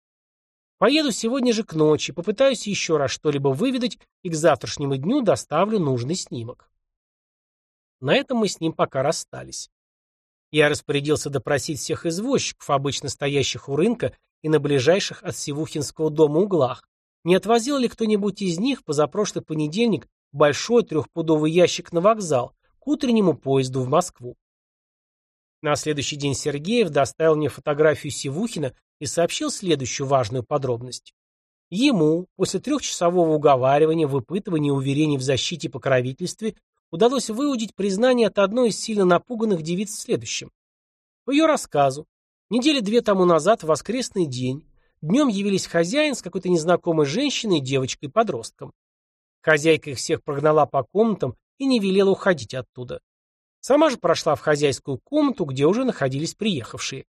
Поеду сегодня же к ночи, попытаюсь еще раз что-либо выведать и к завтрашнему дню доставлю нужный снимок. На этом мы с ним пока расстались. Я распорядился допросить всех извозчиков, обычно стоящих у рынка и на ближайших от Севухинского дома углах. Не отвозил ли кто-нибудь из них позапрошлый понедельник большой трехпудовый ящик на вокзал, к утреннему поезду в Москву. На следующий день Сергеев доставил мне фотографию Сивухина и сообщил следующую важную подробность. Ему, после трехчасового уговаривания, выпытывания и уверений в защите и покровительстве, удалось выудить признание от одной из сильно напуганных девиц в следующем. По ее рассказу, недели две тому назад, в воскресный день, днем явились хозяин с какой-то незнакомой женщиной и девочкой-подростком. Хозяйка их всех прогнала по комнатам и не велела уходить оттуда. Сама же прошла в хозяйскую комнату, где уже находились приехавшие.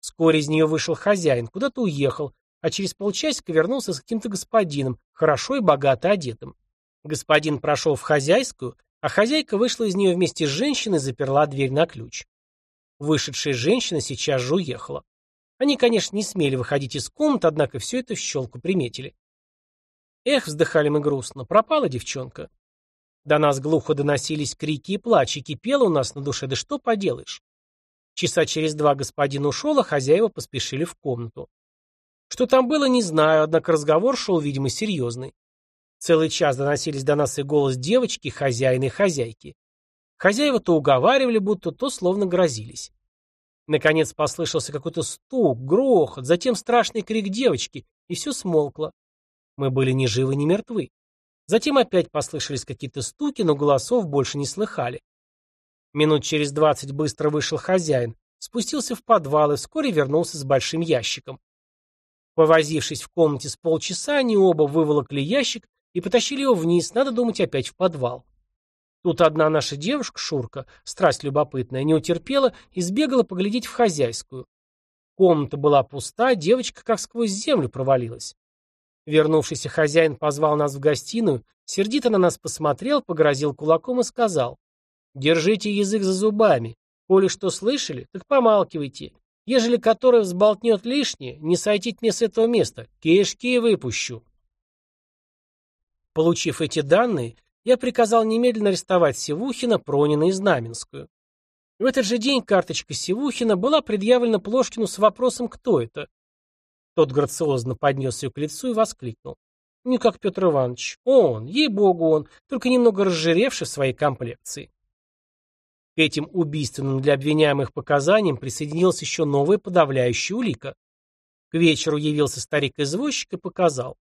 Вскоре из нее вышел хозяин, куда-то уехал, а через полчасика вернулся с каким-то господином, хорошо и богато одетым. Господин прошел в хозяйскую, а хозяйка вышла из нее вместе с женщиной и заперла дверь на ключ. Вышедшая женщина сейчас же уехала. Они, конечно, не смели выходить из комнат, однако все это в щелку приметили. Эх, вздыхали мы грустно, пропала девчонка. До нас глухо доносились крики и плач, и кипело у нас на душе, да что поделаешь. Часа через два господин ушел, а хозяева поспешили в комнату. Что там было, не знаю, однако разговор шел, видимо, серьезный. Целый час доносились до нас и голос девочки, хозяина и хозяйки. Хозяева то уговаривали, будто то словно грозились. Наконец послышался какой-то стук, грохот, затем страшный крик девочки, и все смолкло. Мы были ни живы, ни мертвы. Затем опять послышались какие-то стуки, но голосов больше не слыхали. Минут через двадцать быстро вышел хозяин, спустился в подвал и вскоре вернулся с большим ящиком. Повозившись в комнате с полчаса, они оба выволокли ящик и потащили его вниз, надо думать, опять в подвал. Тут одна наша девушка, Шурка, страсть любопытная, не утерпела и сбегала поглядеть в хозяйскую. Комната была пуста, девочка как сквозь землю провалилась. Вернувшийся хозяин позвал нас в гостиную, сердито на нас посмотрел, погрозил кулаком и сказал, «Держите язык за зубами. Коли что слышали, так помалкивайте. Ежели который взболтнет лишнее, не сойти мне с этого места, кишки выпущу». Получив эти данные, я приказал немедленно арестовать Севухина, Пронина и Знаменскую. В этот же день карточка Севухина была предъявлена Плошкину с вопросом «Кто это?». Тот грациозно поднес ее к лицу и воскликнул. Не как Петр Иванович. Он, ей-богу он, только немного разжиревший в своей комплекции. К этим убийственным для обвиняемых показаниям присоединилась еще новая подавляющая улика. К вечеру явился старик-извозчик и показал.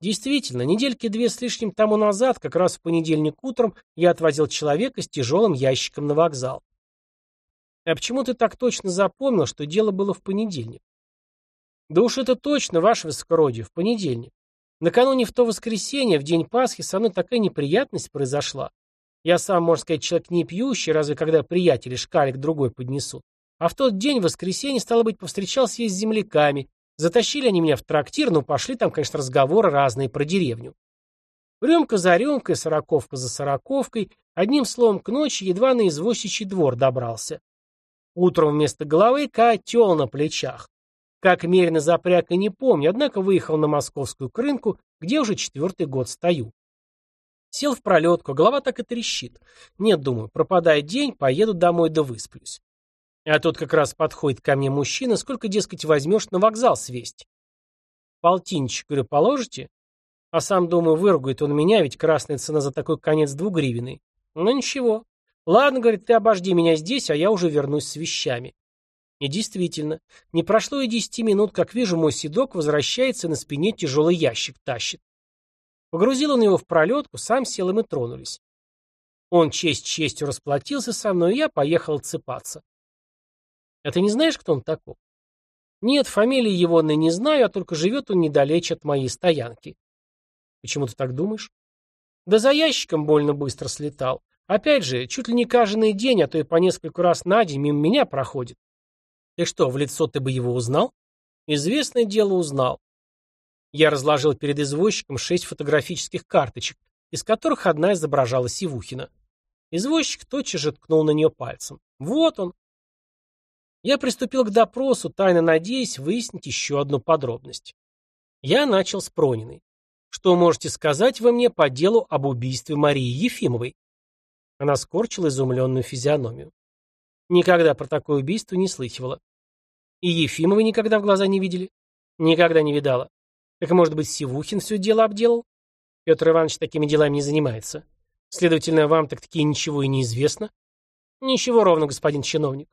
Действительно, недельки две с лишним тому назад, как раз в понедельник утром, я отвозил человека с тяжелым ящиком на вокзал. А почему ты так точно запомнил, что дело было в понедельник? Да уж это точно, ваше высокородие, в понедельник. Накануне в то воскресенье, в день Пасхи, со мной такая неприятность произошла. Я сам, можно сказать, человек не пьющий, разве когда приятели шкалик другой поднесут. А в тот день, в воскресенье, стало быть, повстречался я с земляками. Затащили они меня в трактир, но пошли там, конечно, разговоры разные про деревню. Рюмка за рюмкой, сороковка за сороковкой, одним словом, к ночи едва на извозчичий двор добрался. Утром вместо головы котел на плечах. Как мерено запряг и не помню, однако выехал на московскую крынку, где уже четвертый год стою. Сел в пролетку, голова так и трещит. Нет, думаю, пропадает день, поеду домой да высплюсь. А тут как раз подходит ко мне мужчина, сколько, дескать, возьмешь на вокзал свесть. Полтинчик, говорю, положите? А сам, думаю, выругает он меня, ведь красная цена за такой конец двугривенный. Ну ничего. Ладно, говорит, ты обожди меня здесь, а я уже вернусь с вещами. И действительно, не прошло и десяти минут, как вижу, мой седок возвращается на спине тяжелый ящик тащит. Погрузил он его в пролетку, сам сел, и мы тронулись. Он честь честью расплатился со мной, и я поехал отсыпаться. А ты не знаешь, кто он такой? Нет, фамилии его не знаю, а только живет он недалече от моей стоянки. Почему ты так думаешь? Да за ящиком больно быстро слетал. Опять же, чуть ли не каждый день, а то и по несколько раз на день мимо меня проходит. Ты что, в лицо ты бы его узнал? Известное дело узнал. Я разложил перед извозчиком шесть фотографических карточек, из которых одна изображала Сивухина. Извозчик тотчас же ткнул на нее пальцем. Вот он. Я приступил к допросу, тайно надеясь выяснить еще одну подробность. Я начал с Прониной. Что можете сказать вы мне по делу об убийстве Марии Ефимовой? Она скорчила изумленную физиономию. Никогда про такое убийство не слыхивала. И Ефимовой никогда в глаза не видели? Никогда не видала. Так, может быть, Сивухин все дело обделал? Петр Иванович такими делами не занимается. Следовательно, вам так таки ничего и не известно? Ничего ровно, господин чиновник.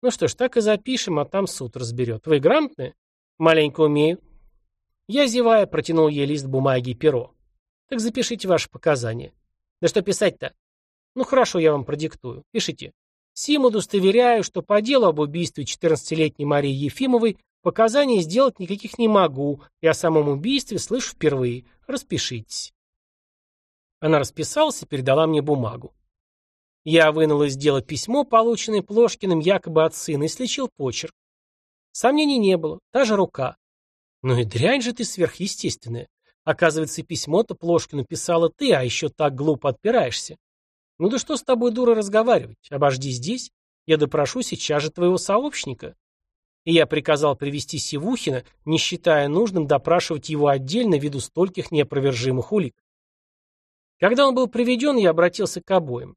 Ну что ж, так и запишем, а там суд разберет. Вы грамотные? Маленько умею. Я, зевая, протянул ей лист бумаги и перо. Так запишите ваши показания. Да что писать-то? Ну хорошо, я вам продиктую. Пишите. Сим удостоверяю, что по делу об убийстве 14-летней Марии Ефимовой показаний сделать никаких не могу, и о самом убийстве слышу впервые. Распишитесь. Она расписалась и передала мне бумагу. Я вынул из дела письмо, полученное Плошкиным якобы от сына, и слечил почерк. Сомнений не было, та же рука. Ну и дрянь же ты сверхъестественная. Оказывается, письмо-то Плошкину писала ты, а еще так глупо отпираешься. Ну да что с тобой, дура, разговаривать? Обожди здесь. Я допрошу сейчас же твоего сообщника. И я приказал привести Сивухина, не считая нужным допрашивать его отдельно ввиду стольких неопровержимых улик. Когда он был приведен, я обратился к обоим.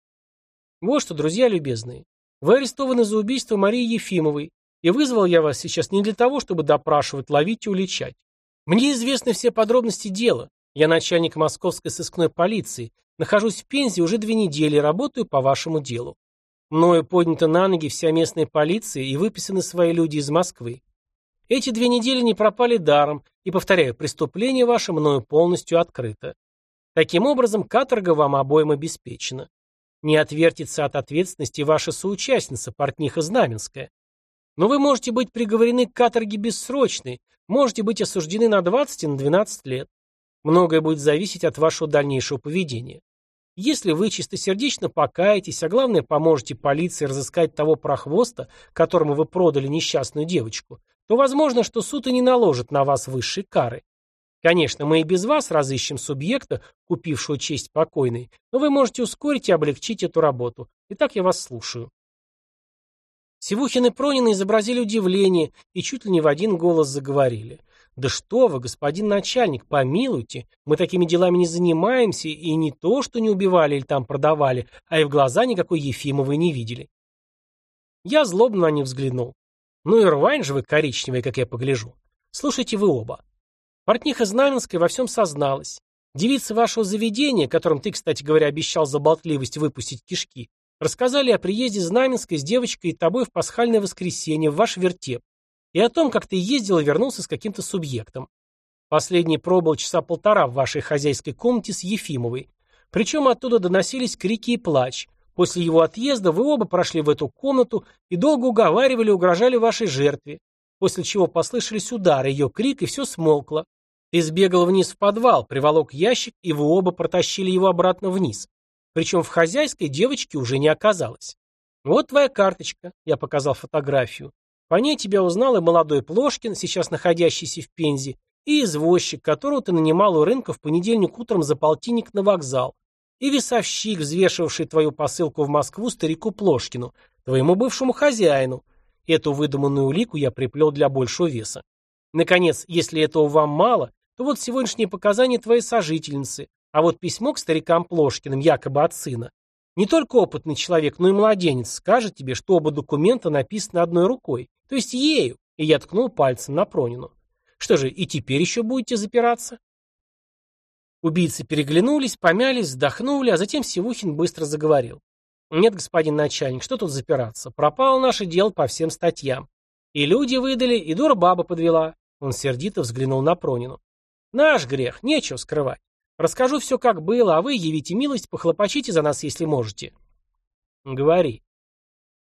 Вот что, друзья любезные, вы арестованы за убийство Марии Ефимовой, и вызвал я вас сейчас не для того, чтобы допрашивать, ловить и уличать. Мне известны все подробности дела. Я начальник московской сыскной полиции, Нахожусь в Пензе уже две недели и работаю по вашему делу. Мною поднята на ноги вся местная полиция и выписаны свои люди из Москвы. Эти две недели не пропали даром, и, повторяю, преступление ваше мною полностью открыто. Таким образом, каторга вам обоим обеспечена. Не отвертится от ответственности ваша соучастница, портниха Знаменская. Но вы можете быть приговорены к каторге бессрочной, можете быть осуждены на 20 и на 12 лет. Многое будет зависеть от вашего дальнейшего поведения. Если вы чистосердечно покаетесь, а главное поможете полиции разыскать того прохвоста, которому вы продали несчастную девочку, то возможно, что суд и не наложит на вас высшие кары. Конечно, мы и без вас разыщем субъекта, купившего честь покойной, но вы можете ускорить и облегчить эту работу. Итак, я вас слушаю. Севухин и Пронин изобразили удивление и чуть ли не в один голос заговорили. Да что вы, господин начальник, помилуйте, мы такими делами не занимаемся и не то, что не убивали или там продавали, а и в глаза никакой Ефимовой не видели. Я злобно на них взглянул. Ну и рвань же вы коричневая, как я погляжу. Слушайте вы оба. Портниха Знаменская во всем созналась. Девицы вашего заведения, которым ты, кстати говоря, обещал за болтливость выпустить кишки, рассказали о приезде Знаменской с девочкой и тобой в пасхальное воскресенье в ваш вертеп и о том, как ты ездил и вернулся с каким-то субъектом. Последний пробыл часа полтора в вашей хозяйской комнате с Ефимовой. Причем оттуда доносились крики и плач. После его отъезда вы оба прошли в эту комнату и долго уговаривали угрожали вашей жертве, после чего послышались удары, ее крик, и все смолкло. Ты сбегал вниз в подвал, приволок ящик, и вы оба протащили его обратно вниз. Причем в хозяйской девочки уже не оказалось. Вот твоя карточка, я показал фотографию. По ней тебя узнал и молодой Плошкин, сейчас находящийся в Пензе, и извозчик, которого ты нанимал у рынка в понедельник утром за полтинник на вокзал, и весовщик, взвешивавший твою посылку в Москву старику Плошкину, твоему бывшему хозяину. Эту выдуманную улику я приплел для большего веса. Наконец, если этого вам мало, то вот сегодняшние показания твоей сожительницы, а вот письмо к старикам Плошкиным, якобы от сына. Не только опытный человек, но и младенец скажет тебе, что оба документа написаны одной рукой, то есть ею, и я ткнул пальцем на Пронину. Что же, и теперь еще будете запираться? Убийцы переглянулись, помялись, вздохнули, а затем Сивухин быстро заговорил. «Нет, господин начальник, что тут запираться? Пропало наше дело по всем статьям. И люди выдали, и дура баба подвела». Он сердито взглянул на Пронину. Наш грех, нечего скрывать. Расскажу все, как было, а вы явите милость, похлопочите за нас, если можете. Говори.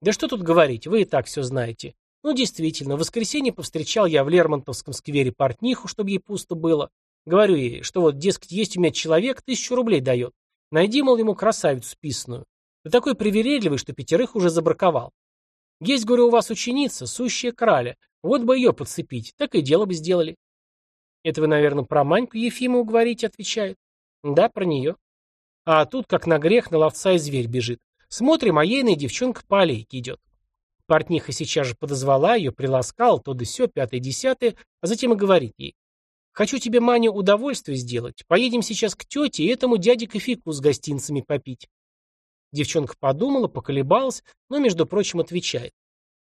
Да что тут говорить, вы и так все знаете. Ну, действительно, в воскресенье повстречал я в Лермонтовском сквере портниху, чтобы ей пусто было. Говорю ей, что вот, дескать, есть у меня человек, тысячу рублей дает. Найди, мол, ему красавицу списанную. Да такой привередливый, что пятерых уже забраковал. Есть, говорю, у вас ученица, сущая краля. Вот бы ее подцепить, так и дело бы сделали. Это вы, наверное, про Маньку Ефимову говорите, отвечает. Да, про нее. А тут, как на грех, на ловца и зверь бежит. Смотрим, а ейная девчонка по аллейке идет. Портниха сейчас же подозвала ее, приласкал, то да сё, пятое-десятое, а затем и говорит ей. Хочу тебе, Маня, удовольствие сделать. Поедем сейчас к тете и этому дяде кофейку с гостинцами попить. Девчонка подумала, поколебалась, но, между прочим, отвечает.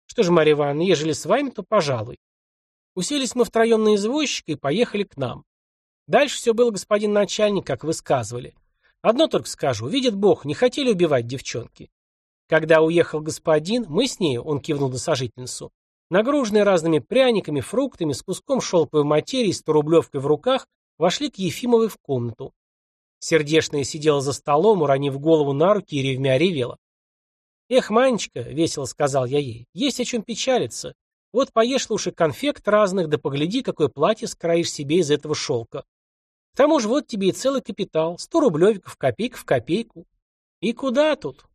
Что же, Марья Ивановна, ежели с вами, то пожалуй. Уселись мы втроем на извозчика и поехали к нам. Дальше все было, господин начальник, как вы сказывали. Одно только скажу, видит Бог, не хотели убивать девчонки. Когда уехал господин, мы с ней, он кивнул на сожительницу, нагруженные разными пряниками, фруктами, с куском шелковой материи, с рублевкой в руках, вошли к Ефимовой в комнату. Сердешная сидела за столом, уронив голову на руки и ревмя ревела. «Эх, Манечка», — весело сказал я ей, — «есть о чем печалиться. Вот поешь лучше конфект разных, да погляди, какое платье скроишь себе из этого шелка. К тому же вот тебе и целый капитал, сто рублевиков, копейка в копейку. И куда тут?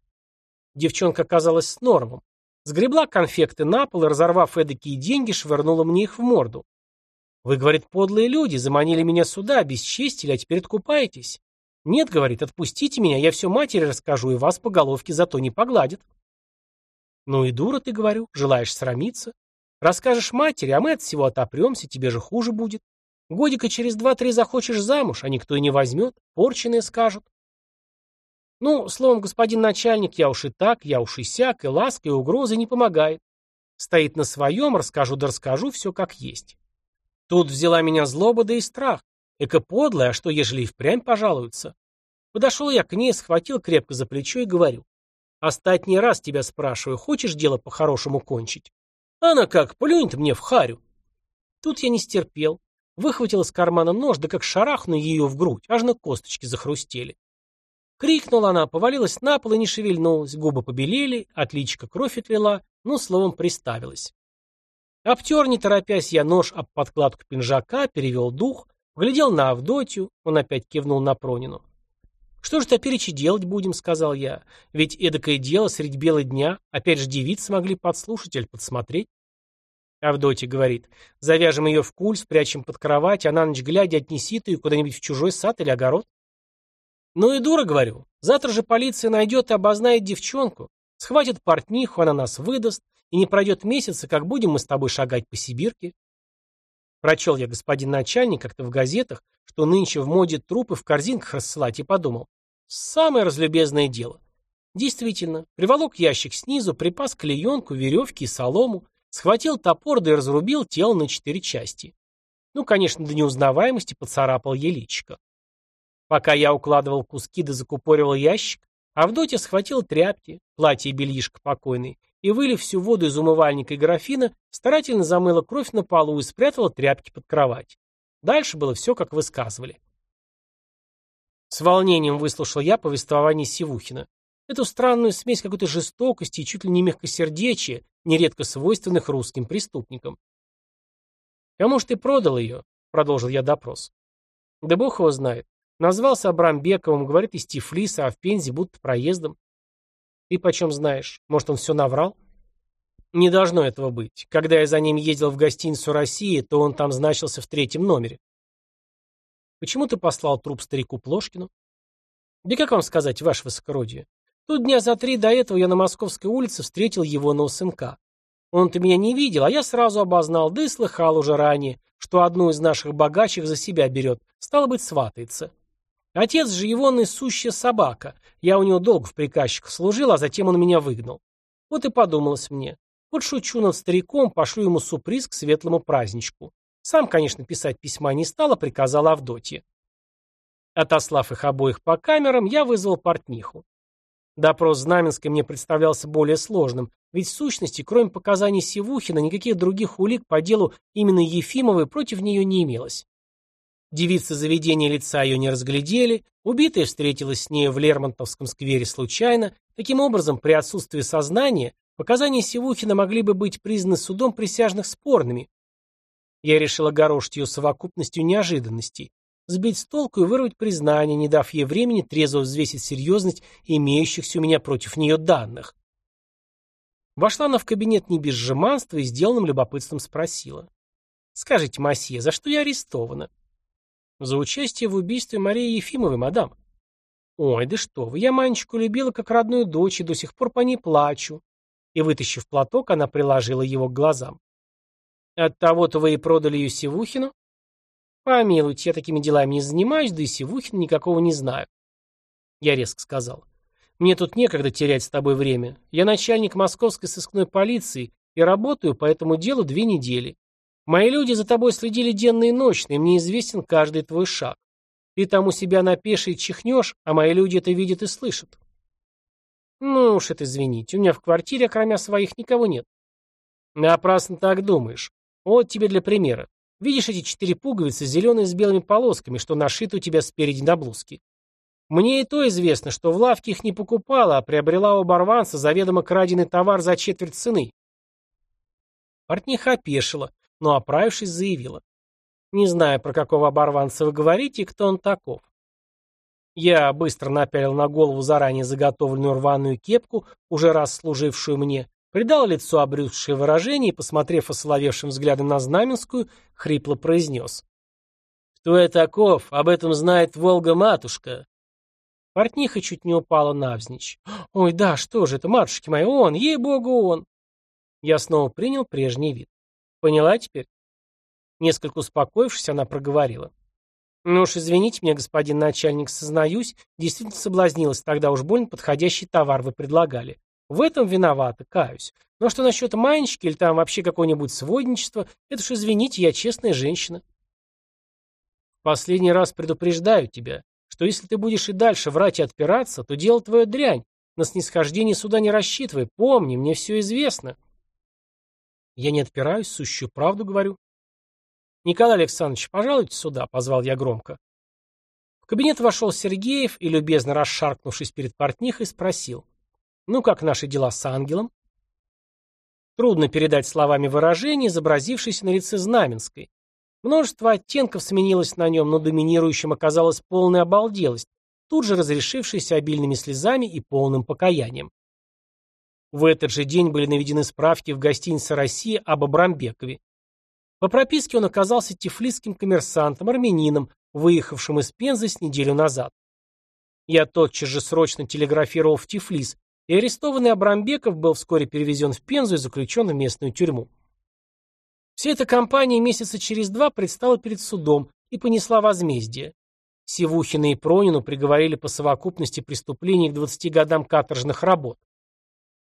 Девчонка оказалась с нормом. Сгребла конфекты на пол и, разорвав эдакие деньги, швырнула мне их в морду. Вы, говорит, подлые люди, заманили меня сюда, бесчестили, а теперь откупаетесь. Нет, говорит, отпустите меня, я все матери расскажу, и вас по головке зато не погладят. Ну и дура ты, говорю, желаешь срамиться? Расскажешь матери, а мы от всего отопремся, тебе же хуже будет. Годика через два-три захочешь замуж, а никто и не возьмет, порченые скажут. Ну, словом, господин начальник, я уж и так, я уж и сяк, и ласка, и угрозы не помогает. Стоит на своем, расскажу да расскажу все как есть. Тут взяла меня злоба да и страх. Эко подлая, что, ежели и впрямь пожалуются? Подошел я к ней, схватил крепко за плечо и говорю. Остатний раз тебя спрашиваю, хочешь дело по-хорошему кончить? Она как, плюнет мне в харю. Тут я не стерпел. Выхватил из кармана нож, да как шарахну ее в грудь, аж на косточки захрустели. Крикнула она, повалилась на пол и не шевельнулась, губы побелели, отличка кровь отлила, ну, словом, приставилась. Обтер, не торопясь, я нож об подкладку пинжака, перевел дух, глядел на Авдотью, он опять кивнул на Пронину. «Что же теперь делать будем?» — сказал я. «Ведь эдакое дело средь бела дня, опять же девицы могли подслушать или подсмотреть». Авдотья говорит, «Завяжем ее в куль, спрячем под кровать, а на ночь глядя отнеси ее куда-нибудь в чужой сад или огород». «Ну и дура, — говорю, — завтра же полиция найдет и обознает девчонку, схватит портниху, она нас выдаст, и не пройдет месяца, как будем мы с тобой шагать по Сибирке». Прочел я, господин начальник, как-то в газетах, что нынче в моде трупы в корзинках рассылать, и подумал, самое разлюбезное дело. Действительно, приволок ящик снизу, припас клеенку, веревки и солому, схватил топор да и разрубил тело на четыре части. Ну, конечно, до неузнаваемости поцарапал еличко. Пока я укладывал куски да закупоривал ящик, Авдотья схватила тряпки, платье и бельишко покойной, и, вылив всю воду из умывальника и графина, старательно замыла кровь на полу и спрятала тряпки под кровать. Дальше было все, как высказывали. С волнением выслушал я повествование Сивухина. Эту странную смесь какой-то жестокости и чуть ли не мягкосердечия, нередко свойственных русским преступникам. «Кому ж ты продал ее?» — продолжил я допрос. «Да бог его знает. Назвался Абрамбековым, говорит, из Тифлиса, а в Пензе будто проездом. Ты почем знаешь? Может, он все наврал? Не должно этого быть. Когда я за ним ездил в гостиницу России, то он там значился в третьем номере. Почему ты послал труп старику Плошкину? Да как вам сказать, ваше высокородие? Тут дня за три до этого я на Московской улице встретил его на УСНК. Он-то меня не видел, а я сразу обознал, да и слыхал уже ранее, что одну из наших богачих за себя берет, стало быть, сватается. Отец же егоный сущая собака. Я у него долго в приказчиках служил, а затем он меня выгнал. Вот и подумалось мне. Вот шучу над стариком, пошлю ему сюрприз к светлому праздничку. Сам, конечно, писать письма не стал, а приказал Авдотье. Отослав их обоих по камерам, я вызвал портниху. Допрос Знаменской мне представлялся более сложным, ведь в сущности, кроме показаний Сивухина, никаких других улик по делу именно Ефимовой против нее не имелось. Девицы заведения лица ее не разглядели, убитая встретилась с ней в Лермонтовском сквере случайно. Таким образом, при отсутствии сознания, показания Сивухина могли бы быть признаны судом присяжных спорными. Я решил огорошить ее совокупностью неожиданностей, сбить с толку и вырвать признание, не дав ей времени трезво взвесить серьезность имеющихся у меня против нее данных. Вошла она в кабинет не без жеманства и сделанным любопытством спросила. «Скажите, Масье, за что я арестована?» За участие в убийстве Марии Ефимовой, мадам. Ой, да что вы, я Манечку любила как родную дочь и до сих пор по ней плачу. И, вытащив платок, она приложила его к глазам. От того-то вы и продали ее Севухину? Помилуйте, я такими делами не занимаюсь, да и Севухина никакого не знаю. Я резко сказал. Мне тут некогда терять с тобой время. Я начальник московской сыскной полиции и работаю по этому делу две недели. Мои люди за тобой следили денно и ночно, и мне известен каждый твой шаг. Ты там у себя на пешей чихнешь, а мои люди это видят и слышат. Ну уж это извините, у меня в квартире, кроме своих, никого нет. Напрасно так думаешь. Вот тебе для примера. Видишь эти четыре пуговицы, зеленые с белыми полосками, что нашиты у тебя спереди на блузке? Мне и то известно, что в лавке их не покупала, а приобрела у оборванца заведомо краденый товар за четверть цены. Портниха опешила, но, оправившись, заявила. «Не знаю, про какого оборванца вы говорите и кто он таков». Я быстро напялил на голову заранее заготовленную рваную кепку, уже раз служившую мне, придал лицу обрюзшее выражение и, посмотрев осоловевшим взглядом на Знаменскую, хрипло произнес. «Кто я таков? Об этом знает Волга-матушка». Портниха чуть не упала навзничь. «Ой, да, что же это, матушки мои, он, ей-богу, он!» Я снова принял прежний вид. Поняла теперь? Несколько успокоившись, она проговорила. Ну уж извините меня, господин начальник, сознаюсь, действительно соблазнилась, тогда уж больно подходящий товар вы предлагали. В этом виновата, каюсь. Но что насчет маечки или там вообще какое-нибудь сводничество, это уж извините, я честная женщина. Последний раз предупреждаю тебя, что если ты будешь и дальше врать и отпираться, то дело твое дрянь. На снисхождение суда не рассчитывай, помни, мне все известно. Я не отпираюсь, сущую правду говорю. Николай Александрович, пожалуйте сюда, позвал я громко. В кабинет вошел Сергеев и, любезно расшаркнувшись перед портнихой, спросил. Ну как наши дела с ангелом? Трудно передать словами выражение, изобразившееся на лице Знаменской. Множество оттенков сменилось на нем, но доминирующим оказалась полная обалделость, тут же разрешившаяся обильными слезами и полным покаянием. В этот же день были наведены справки в гостинице «Россия» об Абрамбекове. По прописке он оказался тифлисским коммерсантом, армянином, выехавшим из Пензы с неделю назад. Я тотчас же срочно телеграфировал в Тифлис, и арестованный Абрамбеков был вскоре перевезен в Пензу и заключен в местную тюрьму. Вся эта компания месяца через два предстала перед судом и понесла возмездие. Севухина и Пронину приговорили по совокупности преступлений к 20 годам каторжных работ.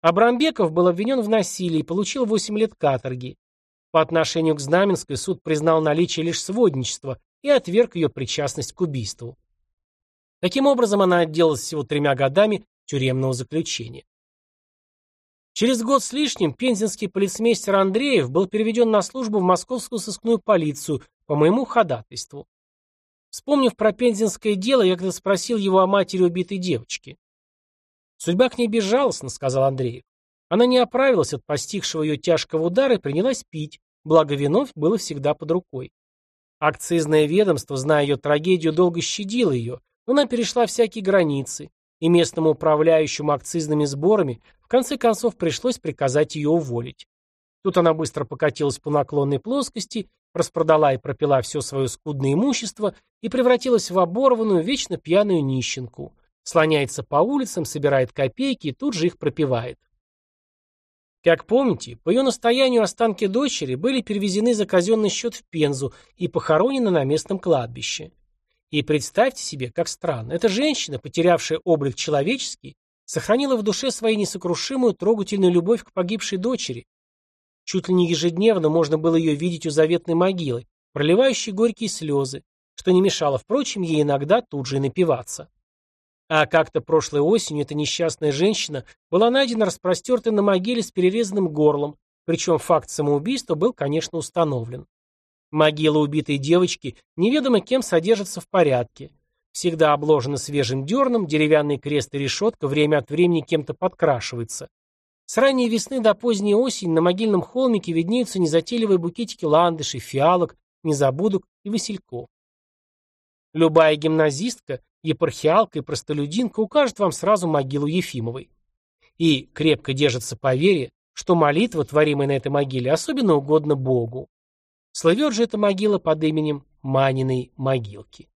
Абрамбеков был обвинен в насилии и получил 8 лет каторги. По отношению к Знаменской суд признал наличие лишь сводничества и отверг ее причастность к убийству. Таким образом, она отделалась всего тремя годами тюремного заключения. Через год с лишним пензенский полицмейстер Андреев был переведен на службу в московскую сыскную полицию по моему ходатайству. Вспомнив про пензенское дело, я когда спросил его о матери убитой девочки. «Судьба к ней безжалостна», — сказал Андреев. Она не оправилась от постигшего ее тяжкого удара и принялась пить, благо вино было всегда под рукой. Акцизное ведомство, зная ее трагедию, долго щадило ее, но она перешла всякие границы, и местному управляющему акцизными сборами в конце концов пришлось приказать ее уволить. Тут она быстро покатилась по наклонной плоскости, распродала и пропила все свое скудное имущество и превратилась в оборванную, вечно пьяную нищенку. Слоняется по улицам, собирает копейки и тут же их пропивает. Как помните, по ее настоянию останки дочери были перевезены за казенный счет в Пензу и похоронены на местном кладбище. И представьте себе, как странно, эта женщина, потерявшая облик человеческий, сохранила в душе свою несокрушимую трогательную любовь к погибшей дочери. Чуть ли не ежедневно можно было ее видеть у заветной могилы, проливающей горькие слезы, что не мешало, впрочем, ей иногда тут же и напиваться. А как-то прошлой осенью эта несчастная женщина была найдена распростертой на могиле с перерезанным горлом, причем факт самоубийства был, конечно, установлен. Могила убитой девочки неведомо кем содержится в порядке. Всегда обложена свежим дерном, деревянный крест и решетка время от времени кем-то подкрашивается. С ранней весны до поздней осени на могильном холмике виднеются незатейливые букетики ландышей, фиалок, незабудок и васильков. Любая гимназистка, епархиалка и простолюдинка укажет вам сразу могилу Ефимовой. И крепко держится поверье, что молитва, творимая на этой могиле, особенно угодна Богу. Слывет же эта могила под именем Маниной могилки.